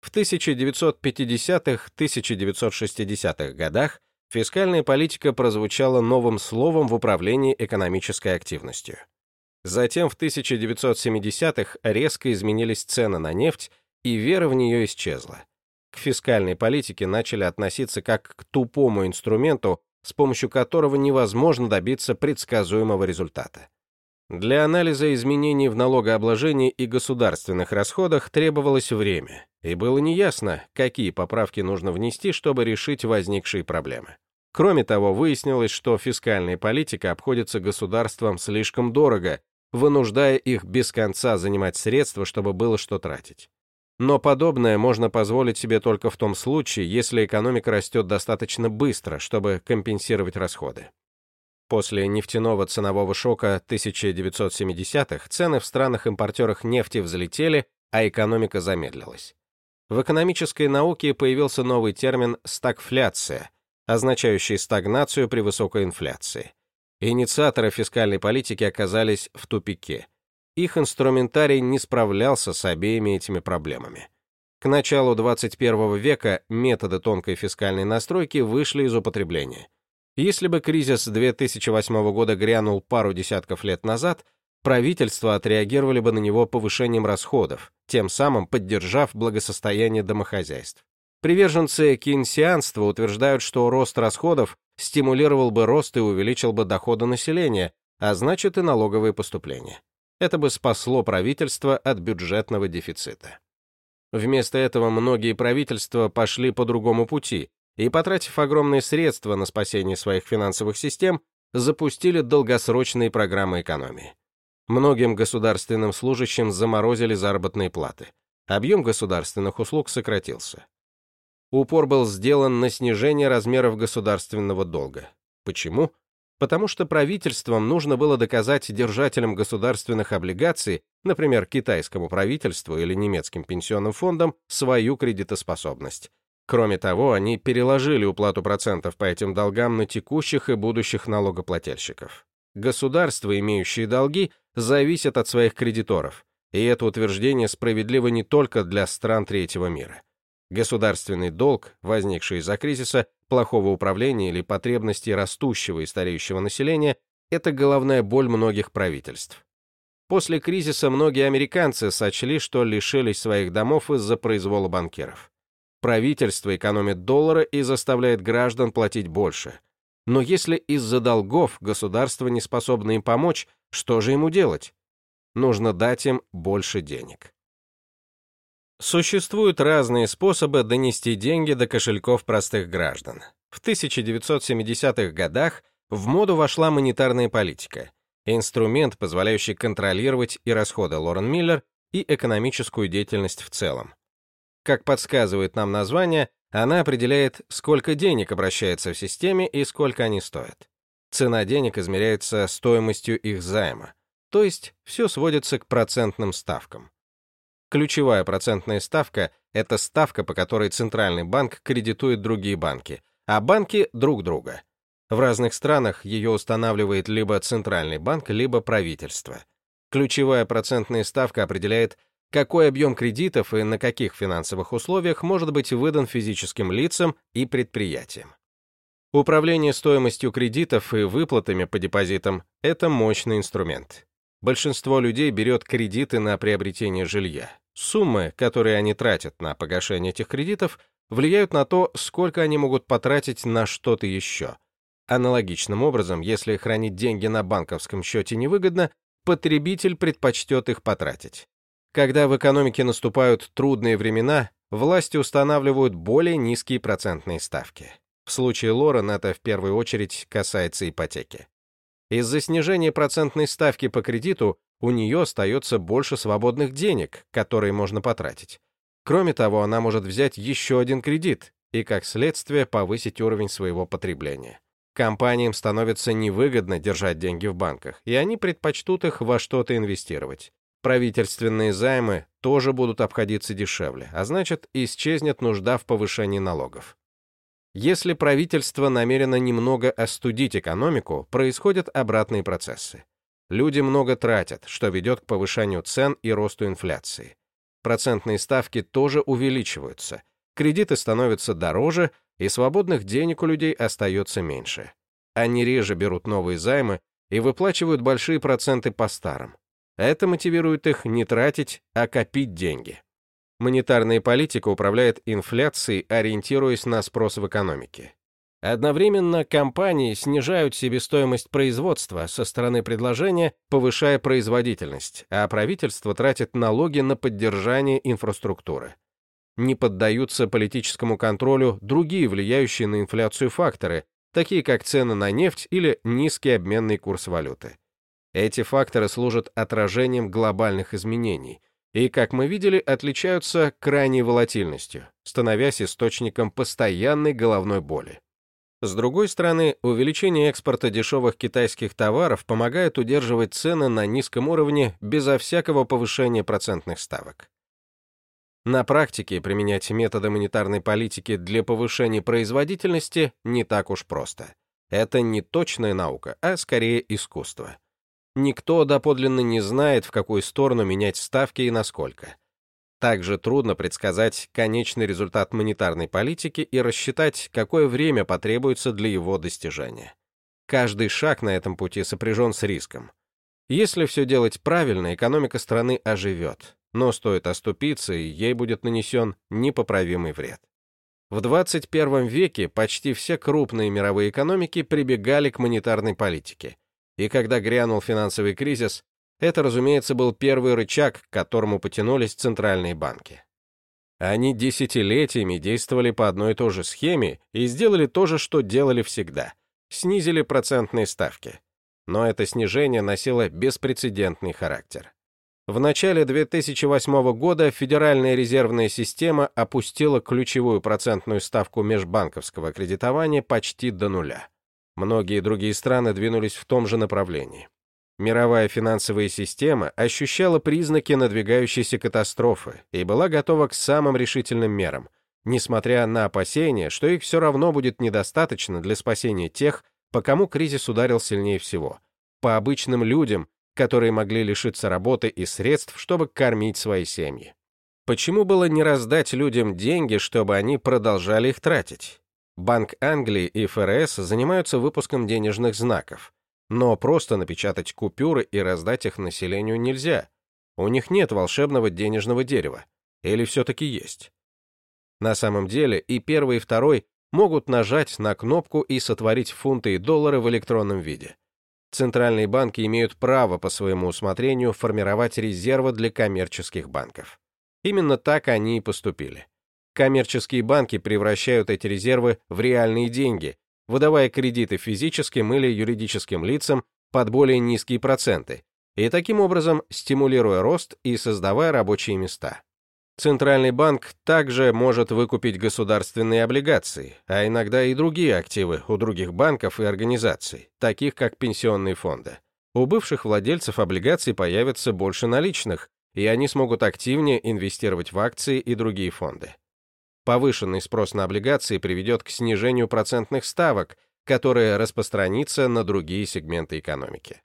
В 1950-1960-х годах фискальная политика прозвучала новым словом в управлении экономической активностью. Затем в 1970-х резко изменились цены на нефть, и вера в нее исчезла. К фискальной политике начали относиться как к тупому инструменту, с помощью которого невозможно добиться предсказуемого результата. Для анализа изменений в налогообложении и государственных расходах требовалось время, и было неясно, какие поправки нужно внести, чтобы решить возникшие проблемы. Кроме того, выяснилось, что фискальная политика обходится государствам слишком дорого, вынуждая их без конца занимать средства, чтобы было что тратить. Но подобное можно позволить себе только в том случае, если экономика растет достаточно быстро, чтобы компенсировать расходы. После нефтяного ценового шока 1970-х цены в странах-импортерах нефти взлетели, а экономика замедлилась. В экономической науке появился новый термин «стагфляция», означающий стагнацию при высокой инфляции. Инициаторы фискальной политики оказались в тупике. Их инструментарий не справлялся с обеими этими проблемами. К началу 21 века методы тонкой фискальной настройки вышли из употребления. Если бы кризис 2008 года грянул пару десятков лет назад, правительства отреагировали бы на него повышением расходов, тем самым поддержав благосостояние домохозяйств. Приверженцы кейнсианства утверждают, что рост расходов стимулировал бы рост и увеличил бы доходы населения, а значит и налоговые поступления. Это бы спасло правительство от бюджетного дефицита. Вместо этого многие правительства пошли по другому пути и, потратив огромные средства на спасение своих финансовых систем, запустили долгосрочные программы экономии. Многим государственным служащим заморозили заработные платы. Объем государственных услуг сократился упор был сделан на снижение размеров государственного долга. Почему? Потому что правительствам нужно было доказать держателям государственных облигаций, например, китайскому правительству или немецким пенсионным фондам, свою кредитоспособность. Кроме того, они переложили уплату процентов по этим долгам на текущих и будущих налогоплательщиков. Государства, имеющие долги, зависят от своих кредиторов, и это утверждение справедливо не только для стран третьего мира. Государственный долг, возникший из-за кризиса, плохого управления или потребностей растущего и стареющего населения, это головная боль многих правительств. После кризиса многие американцы сочли, что лишились своих домов из-за произвола банкиров. Правительство экономит доллары и заставляет граждан платить больше. Но если из-за долгов государство не способно им помочь, что же ему делать? Нужно дать им больше денег. Существуют разные способы донести деньги до кошельков простых граждан. В 1970-х годах в моду вошла монетарная политика, инструмент, позволяющий контролировать и расходы Лорен Миллер, и экономическую деятельность в целом. Как подсказывает нам название, она определяет, сколько денег обращается в системе и сколько они стоят. Цена денег измеряется стоимостью их займа, то есть все сводится к процентным ставкам. Ключевая процентная ставка — это ставка, по которой центральный банк кредитует другие банки, а банки — друг друга. В разных странах ее устанавливает либо центральный банк, либо правительство. Ключевая процентная ставка определяет, какой объем кредитов и на каких финансовых условиях может быть выдан физическим лицам и предприятиям. Управление стоимостью кредитов и выплатами по депозитам — это мощный инструмент. Большинство людей берет кредиты на приобретение жилья. Суммы, которые они тратят на погашение этих кредитов, влияют на то, сколько они могут потратить на что-то еще. Аналогичным образом, если хранить деньги на банковском счете невыгодно, потребитель предпочтет их потратить. Когда в экономике наступают трудные времена, власти устанавливают более низкие процентные ставки. В случае Лорен это в первую очередь касается ипотеки. Из-за снижения процентной ставки по кредиту у нее остается больше свободных денег, которые можно потратить. Кроме того, она может взять еще один кредит и, как следствие, повысить уровень своего потребления. Компаниям становится невыгодно держать деньги в банках, и они предпочтут их во что-то инвестировать. Правительственные займы тоже будут обходиться дешевле, а значит, исчезнет нужда в повышении налогов. Если правительство намерено немного остудить экономику, происходят обратные процессы. Люди много тратят, что ведет к повышению цен и росту инфляции. Процентные ставки тоже увеличиваются, кредиты становятся дороже, и свободных денег у людей остается меньше. Они реже берут новые займы и выплачивают большие проценты по старым. Это мотивирует их не тратить, а копить деньги. Монетарная политика управляет инфляцией, ориентируясь на спрос в экономике. Одновременно компании снижают себестоимость производства со стороны предложения, повышая производительность, а правительство тратит налоги на поддержание инфраструктуры. Не поддаются политическому контролю другие влияющие на инфляцию факторы, такие как цены на нефть или низкий обменный курс валюты. Эти факторы служат отражением глобальных изменений – и, как мы видели, отличаются крайней волатильностью, становясь источником постоянной головной боли. С другой стороны, увеличение экспорта дешевых китайских товаров помогает удерживать цены на низком уровне безо всякого повышения процентных ставок. На практике применять методы монетарной политики для повышения производительности не так уж просто. Это не точная наука, а скорее искусство. Никто доподлинно не знает, в какую сторону менять ставки и насколько. Также трудно предсказать конечный результат монетарной политики и рассчитать, какое время потребуется для его достижения. Каждый шаг на этом пути сопряжен с риском. Если все делать правильно, экономика страны оживет, но стоит оступиться, и ей будет нанесен непоправимый вред. В 21 веке почти все крупные мировые экономики прибегали к монетарной политике, и когда грянул финансовый кризис, это, разумеется, был первый рычаг, к которому потянулись центральные банки. Они десятилетиями действовали по одной и той же схеме и сделали то же, что делали всегда. Снизили процентные ставки. Но это снижение носило беспрецедентный характер. В начале 2008 года Федеральная резервная система опустила ключевую процентную ставку межбанковского кредитования почти до нуля. Многие другие страны двинулись в том же направлении. Мировая финансовая система ощущала признаки надвигающейся катастрофы и была готова к самым решительным мерам, несмотря на опасения, что их все равно будет недостаточно для спасения тех, по кому кризис ударил сильнее всего, по обычным людям, которые могли лишиться работы и средств, чтобы кормить свои семьи. Почему было не раздать людям деньги, чтобы они продолжали их тратить? Банк Англии и ФРС занимаются выпуском денежных знаков, но просто напечатать купюры и раздать их населению нельзя. У них нет волшебного денежного дерева. Или все-таки есть? На самом деле и первый, и второй могут нажать на кнопку и сотворить фунты и доллары в электронном виде. Центральные банки имеют право по своему усмотрению формировать резервы для коммерческих банков. Именно так они и поступили. Коммерческие банки превращают эти резервы в реальные деньги, выдавая кредиты физическим или юридическим лицам под более низкие проценты, и таким образом стимулируя рост и создавая рабочие места. Центральный банк также может выкупить государственные облигации, а иногда и другие активы у других банков и организаций, таких как пенсионные фонды. У бывших владельцев облигаций появится больше наличных, и они смогут активнее инвестировать в акции и другие фонды. Повышенный спрос на облигации приведет к снижению процентных ставок, которое распространится на другие сегменты экономики.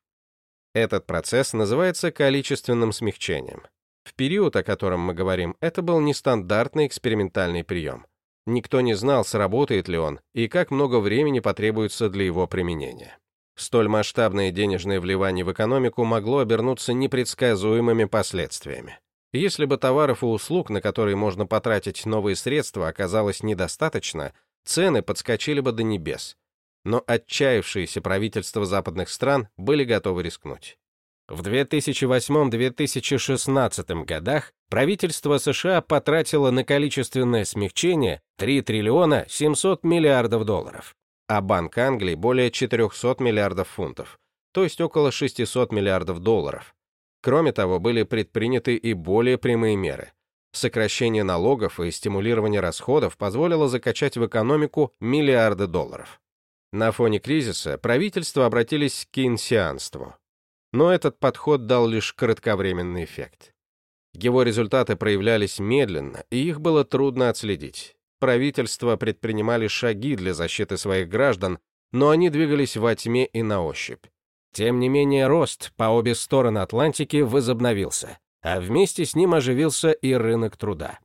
Этот процесс называется количественным смягчением. В период, о котором мы говорим, это был нестандартный экспериментальный прием. Никто не знал, сработает ли он и как много времени потребуется для его применения. Столь масштабное денежное вливание в экономику могло обернуться непредсказуемыми последствиями. Если бы товаров и услуг, на которые можно потратить новые средства, оказалось недостаточно, цены подскочили бы до небес. Но отчаявшиеся правительства западных стран были готовы рискнуть. В 2008-2016 годах правительство США потратило на количественное смягчение 3 триллиона 700 миллиардов долларов, а Банк Англии более 400 миллиардов фунтов, то есть около 600 миллиардов долларов. Кроме того, были предприняты и более прямые меры. Сокращение налогов и стимулирование расходов позволило закачать в экономику миллиарды долларов. На фоне кризиса правительства обратились к кейнсианству. Но этот подход дал лишь кратковременный эффект. Его результаты проявлялись медленно, и их было трудно отследить. Правительства предпринимали шаги для защиты своих граждан, но они двигались во тьме и на ощупь. Тем не менее, рост по обе стороны Атлантики возобновился, а вместе с ним оживился и рынок труда.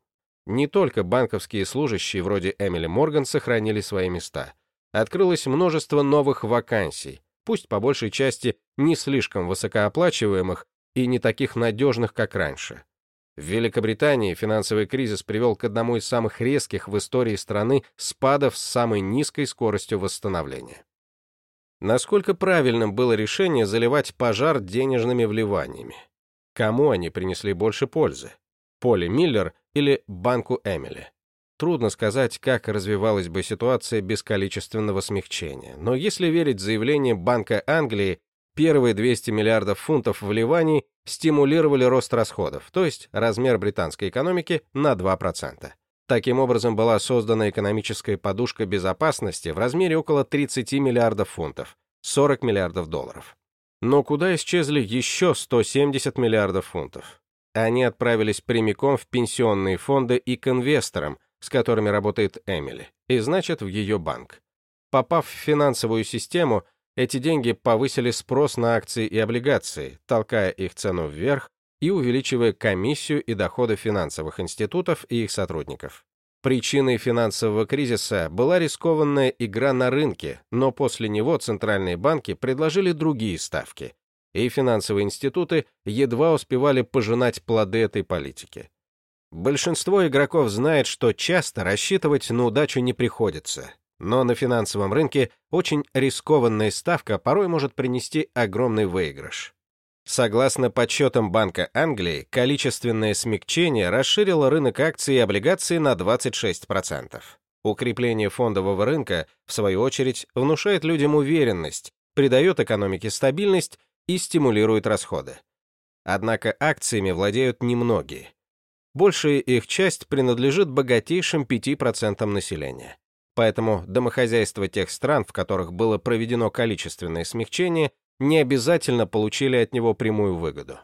Не только банковские служащие вроде Эмили Морган сохранили свои места. Открылось множество новых вакансий, пусть по большей части не слишком высокооплачиваемых и не таких надежных, как раньше. В Великобритании финансовый кризис привел к одному из самых резких в истории страны спадов с самой низкой скоростью восстановления. Насколько правильным было решение заливать пожар денежными вливаниями? Кому они принесли больше пользы? Поле Миллер или банку Эмили? Трудно сказать, как развивалась бы ситуация без количественного смягчения, но если верить заявлениям Банка Англии, первые 200 миллиардов фунтов вливаний стимулировали рост расходов, то есть размер британской экономики на 2%. Таким образом была создана экономическая подушка безопасности в размере около 30 миллиардов фунтов, 40 миллиардов долларов. Но куда исчезли еще 170 миллиардов фунтов? Они отправились прямиком в пенсионные фонды и к инвесторам, с которыми работает Эмили, и значит в ее банк. Попав в финансовую систему, эти деньги повысили спрос на акции и облигации, толкая их цену вверх и увеличивая комиссию и доходы финансовых институтов и их сотрудников. Причиной финансового кризиса была рискованная игра на рынке, но после него центральные банки предложили другие ставки, и финансовые институты едва успевали пожинать плоды этой политики. Большинство игроков знает, что часто рассчитывать на удачу не приходится, но на финансовом рынке очень рискованная ставка порой может принести огромный выигрыш. Согласно подсчетам Банка Англии, количественное смягчение расширило рынок акций и облигаций на 26%. Укрепление фондового рынка, в свою очередь, внушает людям уверенность, придает экономике стабильность и стимулирует расходы. Однако акциями владеют немногие. Большая их часть принадлежит богатейшим 5% населения. Поэтому домохозяйства тех стран, в которых было проведено количественное смягчение, не обязательно получили от него прямую выгоду.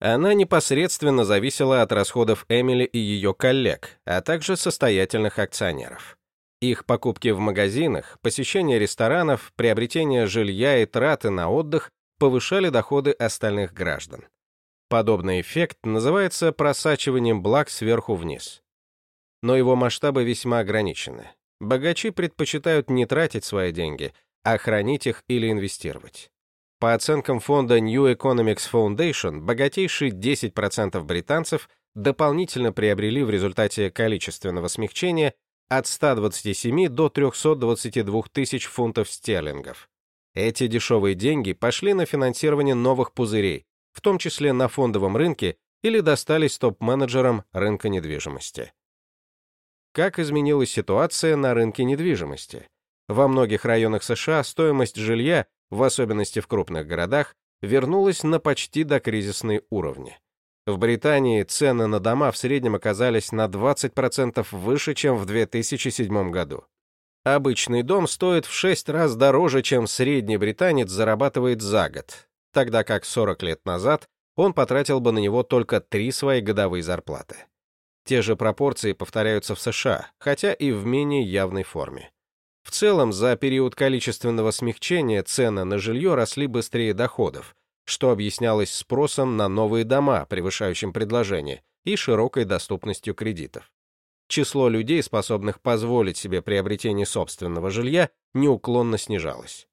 Она непосредственно зависела от расходов Эмили и ее коллег, а также состоятельных акционеров. Их покупки в магазинах, посещение ресторанов, приобретение жилья и траты на отдых повышали доходы остальных граждан. Подобный эффект называется просачиванием благ сверху вниз. Но его масштабы весьма ограничены. Богачи предпочитают не тратить свои деньги, а хранить их или инвестировать. По оценкам фонда New Economics Foundation, богатейшие 10% британцев дополнительно приобрели в результате количественного смягчения от 127 до 322 тысяч фунтов стерлингов. Эти дешевые деньги пошли на финансирование новых пузырей, в том числе на фондовом рынке или достались топ-менеджерам рынка недвижимости. Как изменилась ситуация на рынке недвижимости? Во многих районах США стоимость жилья, в особенности в крупных городах, вернулась на почти докризисные уровни. В Британии цены на дома в среднем оказались на 20% выше, чем в 2007 году. Обычный дом стоит в 6 раз дороже, чем средний британец зарабатывает за год, тогда как 40 лет назад он потратил бы на него только 3 свои годовые зарплаты. Те же пропорции повторяются в США, хотя и в менее явной форме. В целом, за период количественного смягчения цены на жилье росли быстрее доходов, что объяснялось спросом на новые дома, превышающим предложение, и широкой доступностью кредитов. Число людей, способных позволить себе приобретение собственного жилья, неуклонно снижалось.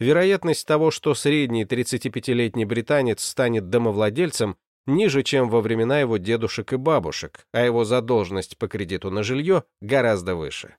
Вероятность того, что средний 35-летний британец станет домовладельцем, ниже, чем во времена его дедушек и бабушек, а его задолженность по кредиту на жилье гораздо выше.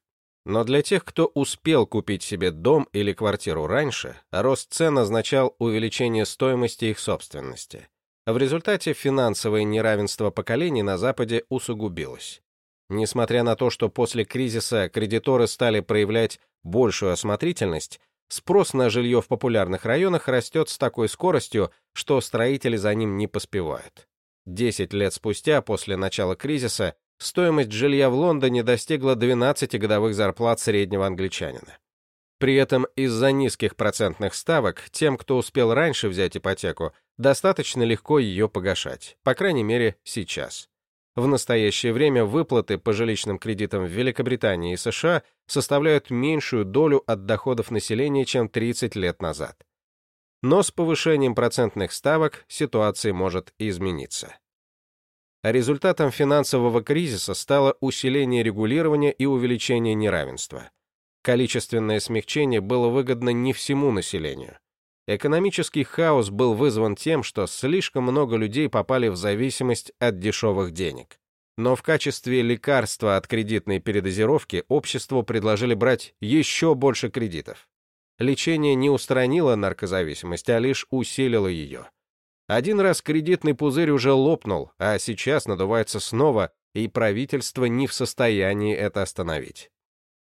Но для тех, кто успел купить себе дом или квартиру раньше, рост цен означал увеличение стоимости их собственности. В результате финансовое неравенство поколений на Западе усугубилось. Несмотря на то, что после кризиса кредиторы стали проявлять большую осмотрительность, Спрос на жилье в популярных районах растет с такой скоростью, что строители за ним не поспевают. Десять лет спустя, после начала кризиса, стоимость жилья в Лондоне достигла 12 годовых зарплат среднего англичанина. При этом из-за низких процентных ставок тем, кто успел раньше взять ипотеку, достаточно легко ее погашать, по крайней мере, сейчас. В настоящее время выплаты по жилищным кредитам в Великобритании и США составляют меньшую долю от доходов населения, чем 30 лет назад. Но с повышением процентных ставок ситуация может измениться. Результатом финансового кризиса стало усиление регулирования и увеличение неравенства. Количественное смягчение было выгодно не всему населению. Экономический хаос был вызван тем, что слишком много людей попали в зависимость от дешевых денег. Но в качестве лекарства от кредитной передозировки обществу предложили брать еще больше кредитов. Лечение не устранило наркозависимость, а лишь усилило ее. Один раз кредитный пузырь уже лопнул, а сейчас надувается снова, и правительство не в состоянии это остановить.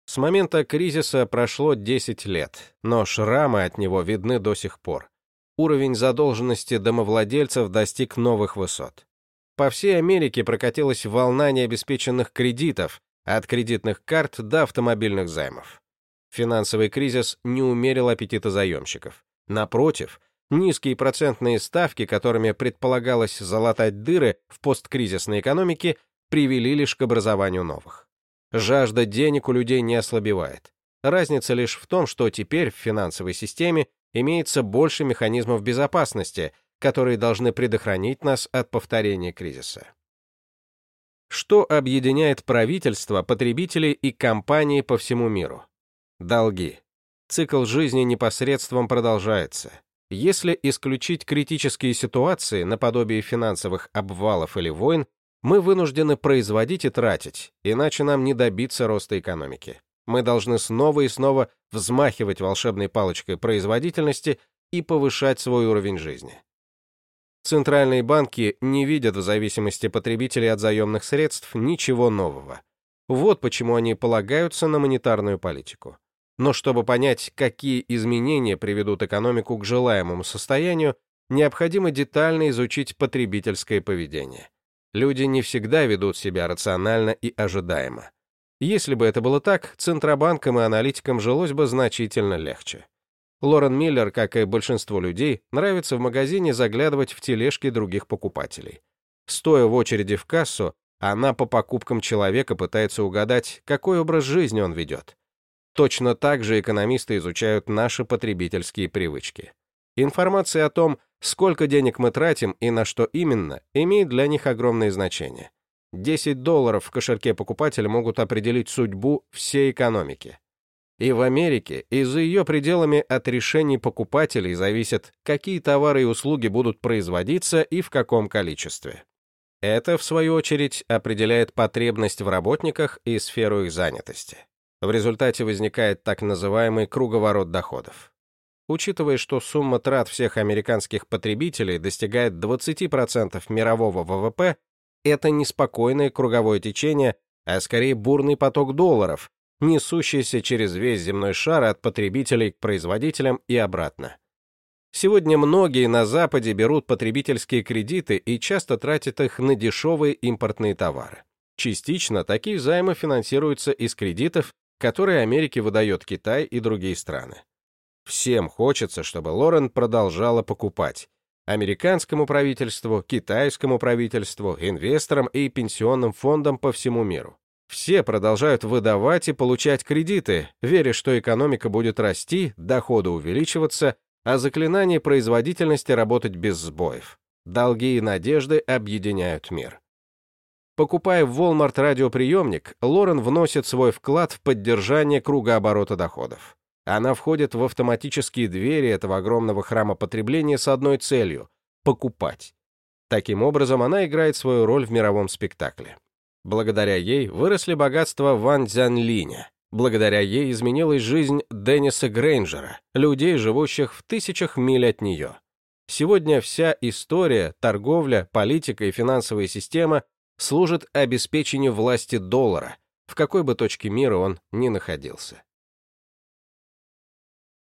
С момента кризиса прошло 10 лет, но шрамы от него видны до сих пор. Уровень задолженности домовладельцев достиг новых высот. По всей Америке прокатилась волна необеспеченных кредитов, от кредитных карт до автомобильных займов. Финансовый кризис не умерил аппетита заемщиков. Напротив, низкие процентные ставки, которыми предполагалось залатать дыры в посткризисной экономике, привели лишь к образованию новых. Жажда денег у людей не ослабевает. Разница лишь в том, что теперь в финансовой системе имеется больше механизмов безопасности, которые должны предохранить нас от повторения кризиса. Что объединяет правительство, потребителей и компании по всему миру? Долги. Цикл жизни непосредством продолжается. Если исключить критические ситуации, наподобие финансовых обвалов или войн, мы вынуждены производить и тратить, иначе нам не добиться роста экономики. Мы должны снова и снова взмахивать волшебной палочкой производительности и повышать свой уровень жизни. Центральные банки не видят в зависимости потребителей от заемных средств ничего нового. Вот почему они полагаются на монетарную политику. Но чтобы понять, какие изменения приведут экономику к желаемому состоянию, необходимо детально изучить потребительское поведение. Люди не всегда ведут себя рационально и ожидаемо. Если бы это было так, центробанкам и аналитикам жилось бы значительно легче. Лорен Миллер, как и большинство людей, нравится в магазине заглядывать в тележки других покупателей. Стоя в очереди в кассу, она по покупкам человека пытается угадать, какой образ жизни он ведет. Точно так же экономисты изучают наши потребительские привычки. Информация о том, Сколько денег мы тратим и на что именно, имеет для них огромное значение. 10 долларов в кошельке покупателя могут определить судьбу всей экономики. И в Америке, и за ее пределами от решений покупателей зависит, какие товары и услуги будут производиться и в каком количестве. Это, в свою очередь, определяет потребность в работниках и сферу их занятости. В результате возникает так называемый круговорот доходов. Учитывая, что сумма трат всех американских потребителей достигает 20% мирового ВВП, это не спокойное круговое течение, а скорее бурный поток долларов, несущийся через весь земной шар от потребителей к производителям и обратно. Сегодня многие на Западе берут потребительские кредиты и часто тратят их на дешевые импортные товары. Частично такие займы финансируются из кредитов, которые Америке выдает Китай и другие страны. Всем хочется, чтобы Лорен продолжала покупать. Американскому правительству, китайскому правительству, инвесторам и пенсионным фондам по всему миру. Все продолжают выдавать и получать кредиты, веря, что экономика будет расти, доходы увеличиваться, а заклинание производительности работать без сбоев. Долги и надежды объединяют мир. Покупая в Walmart радиоприемник, Лорен вносит свой вклад в поддержание кругооборота доходов. Она входит в автоматические двери этого огромного храма потребления с одной целью — покупать. Таким образом, она играет свою роль в мировом спектакле. Благодаря ей выросли богатства Ван Цзянлиня. Благодаря ей изменилась жизнь Денниса Грейнджера, людей, живущих в тысячах миль от нее. Сегодня вся история, торговля, политика и финансовая система служат обеспечению власти доллара, в какой бы точке мира он ни находился.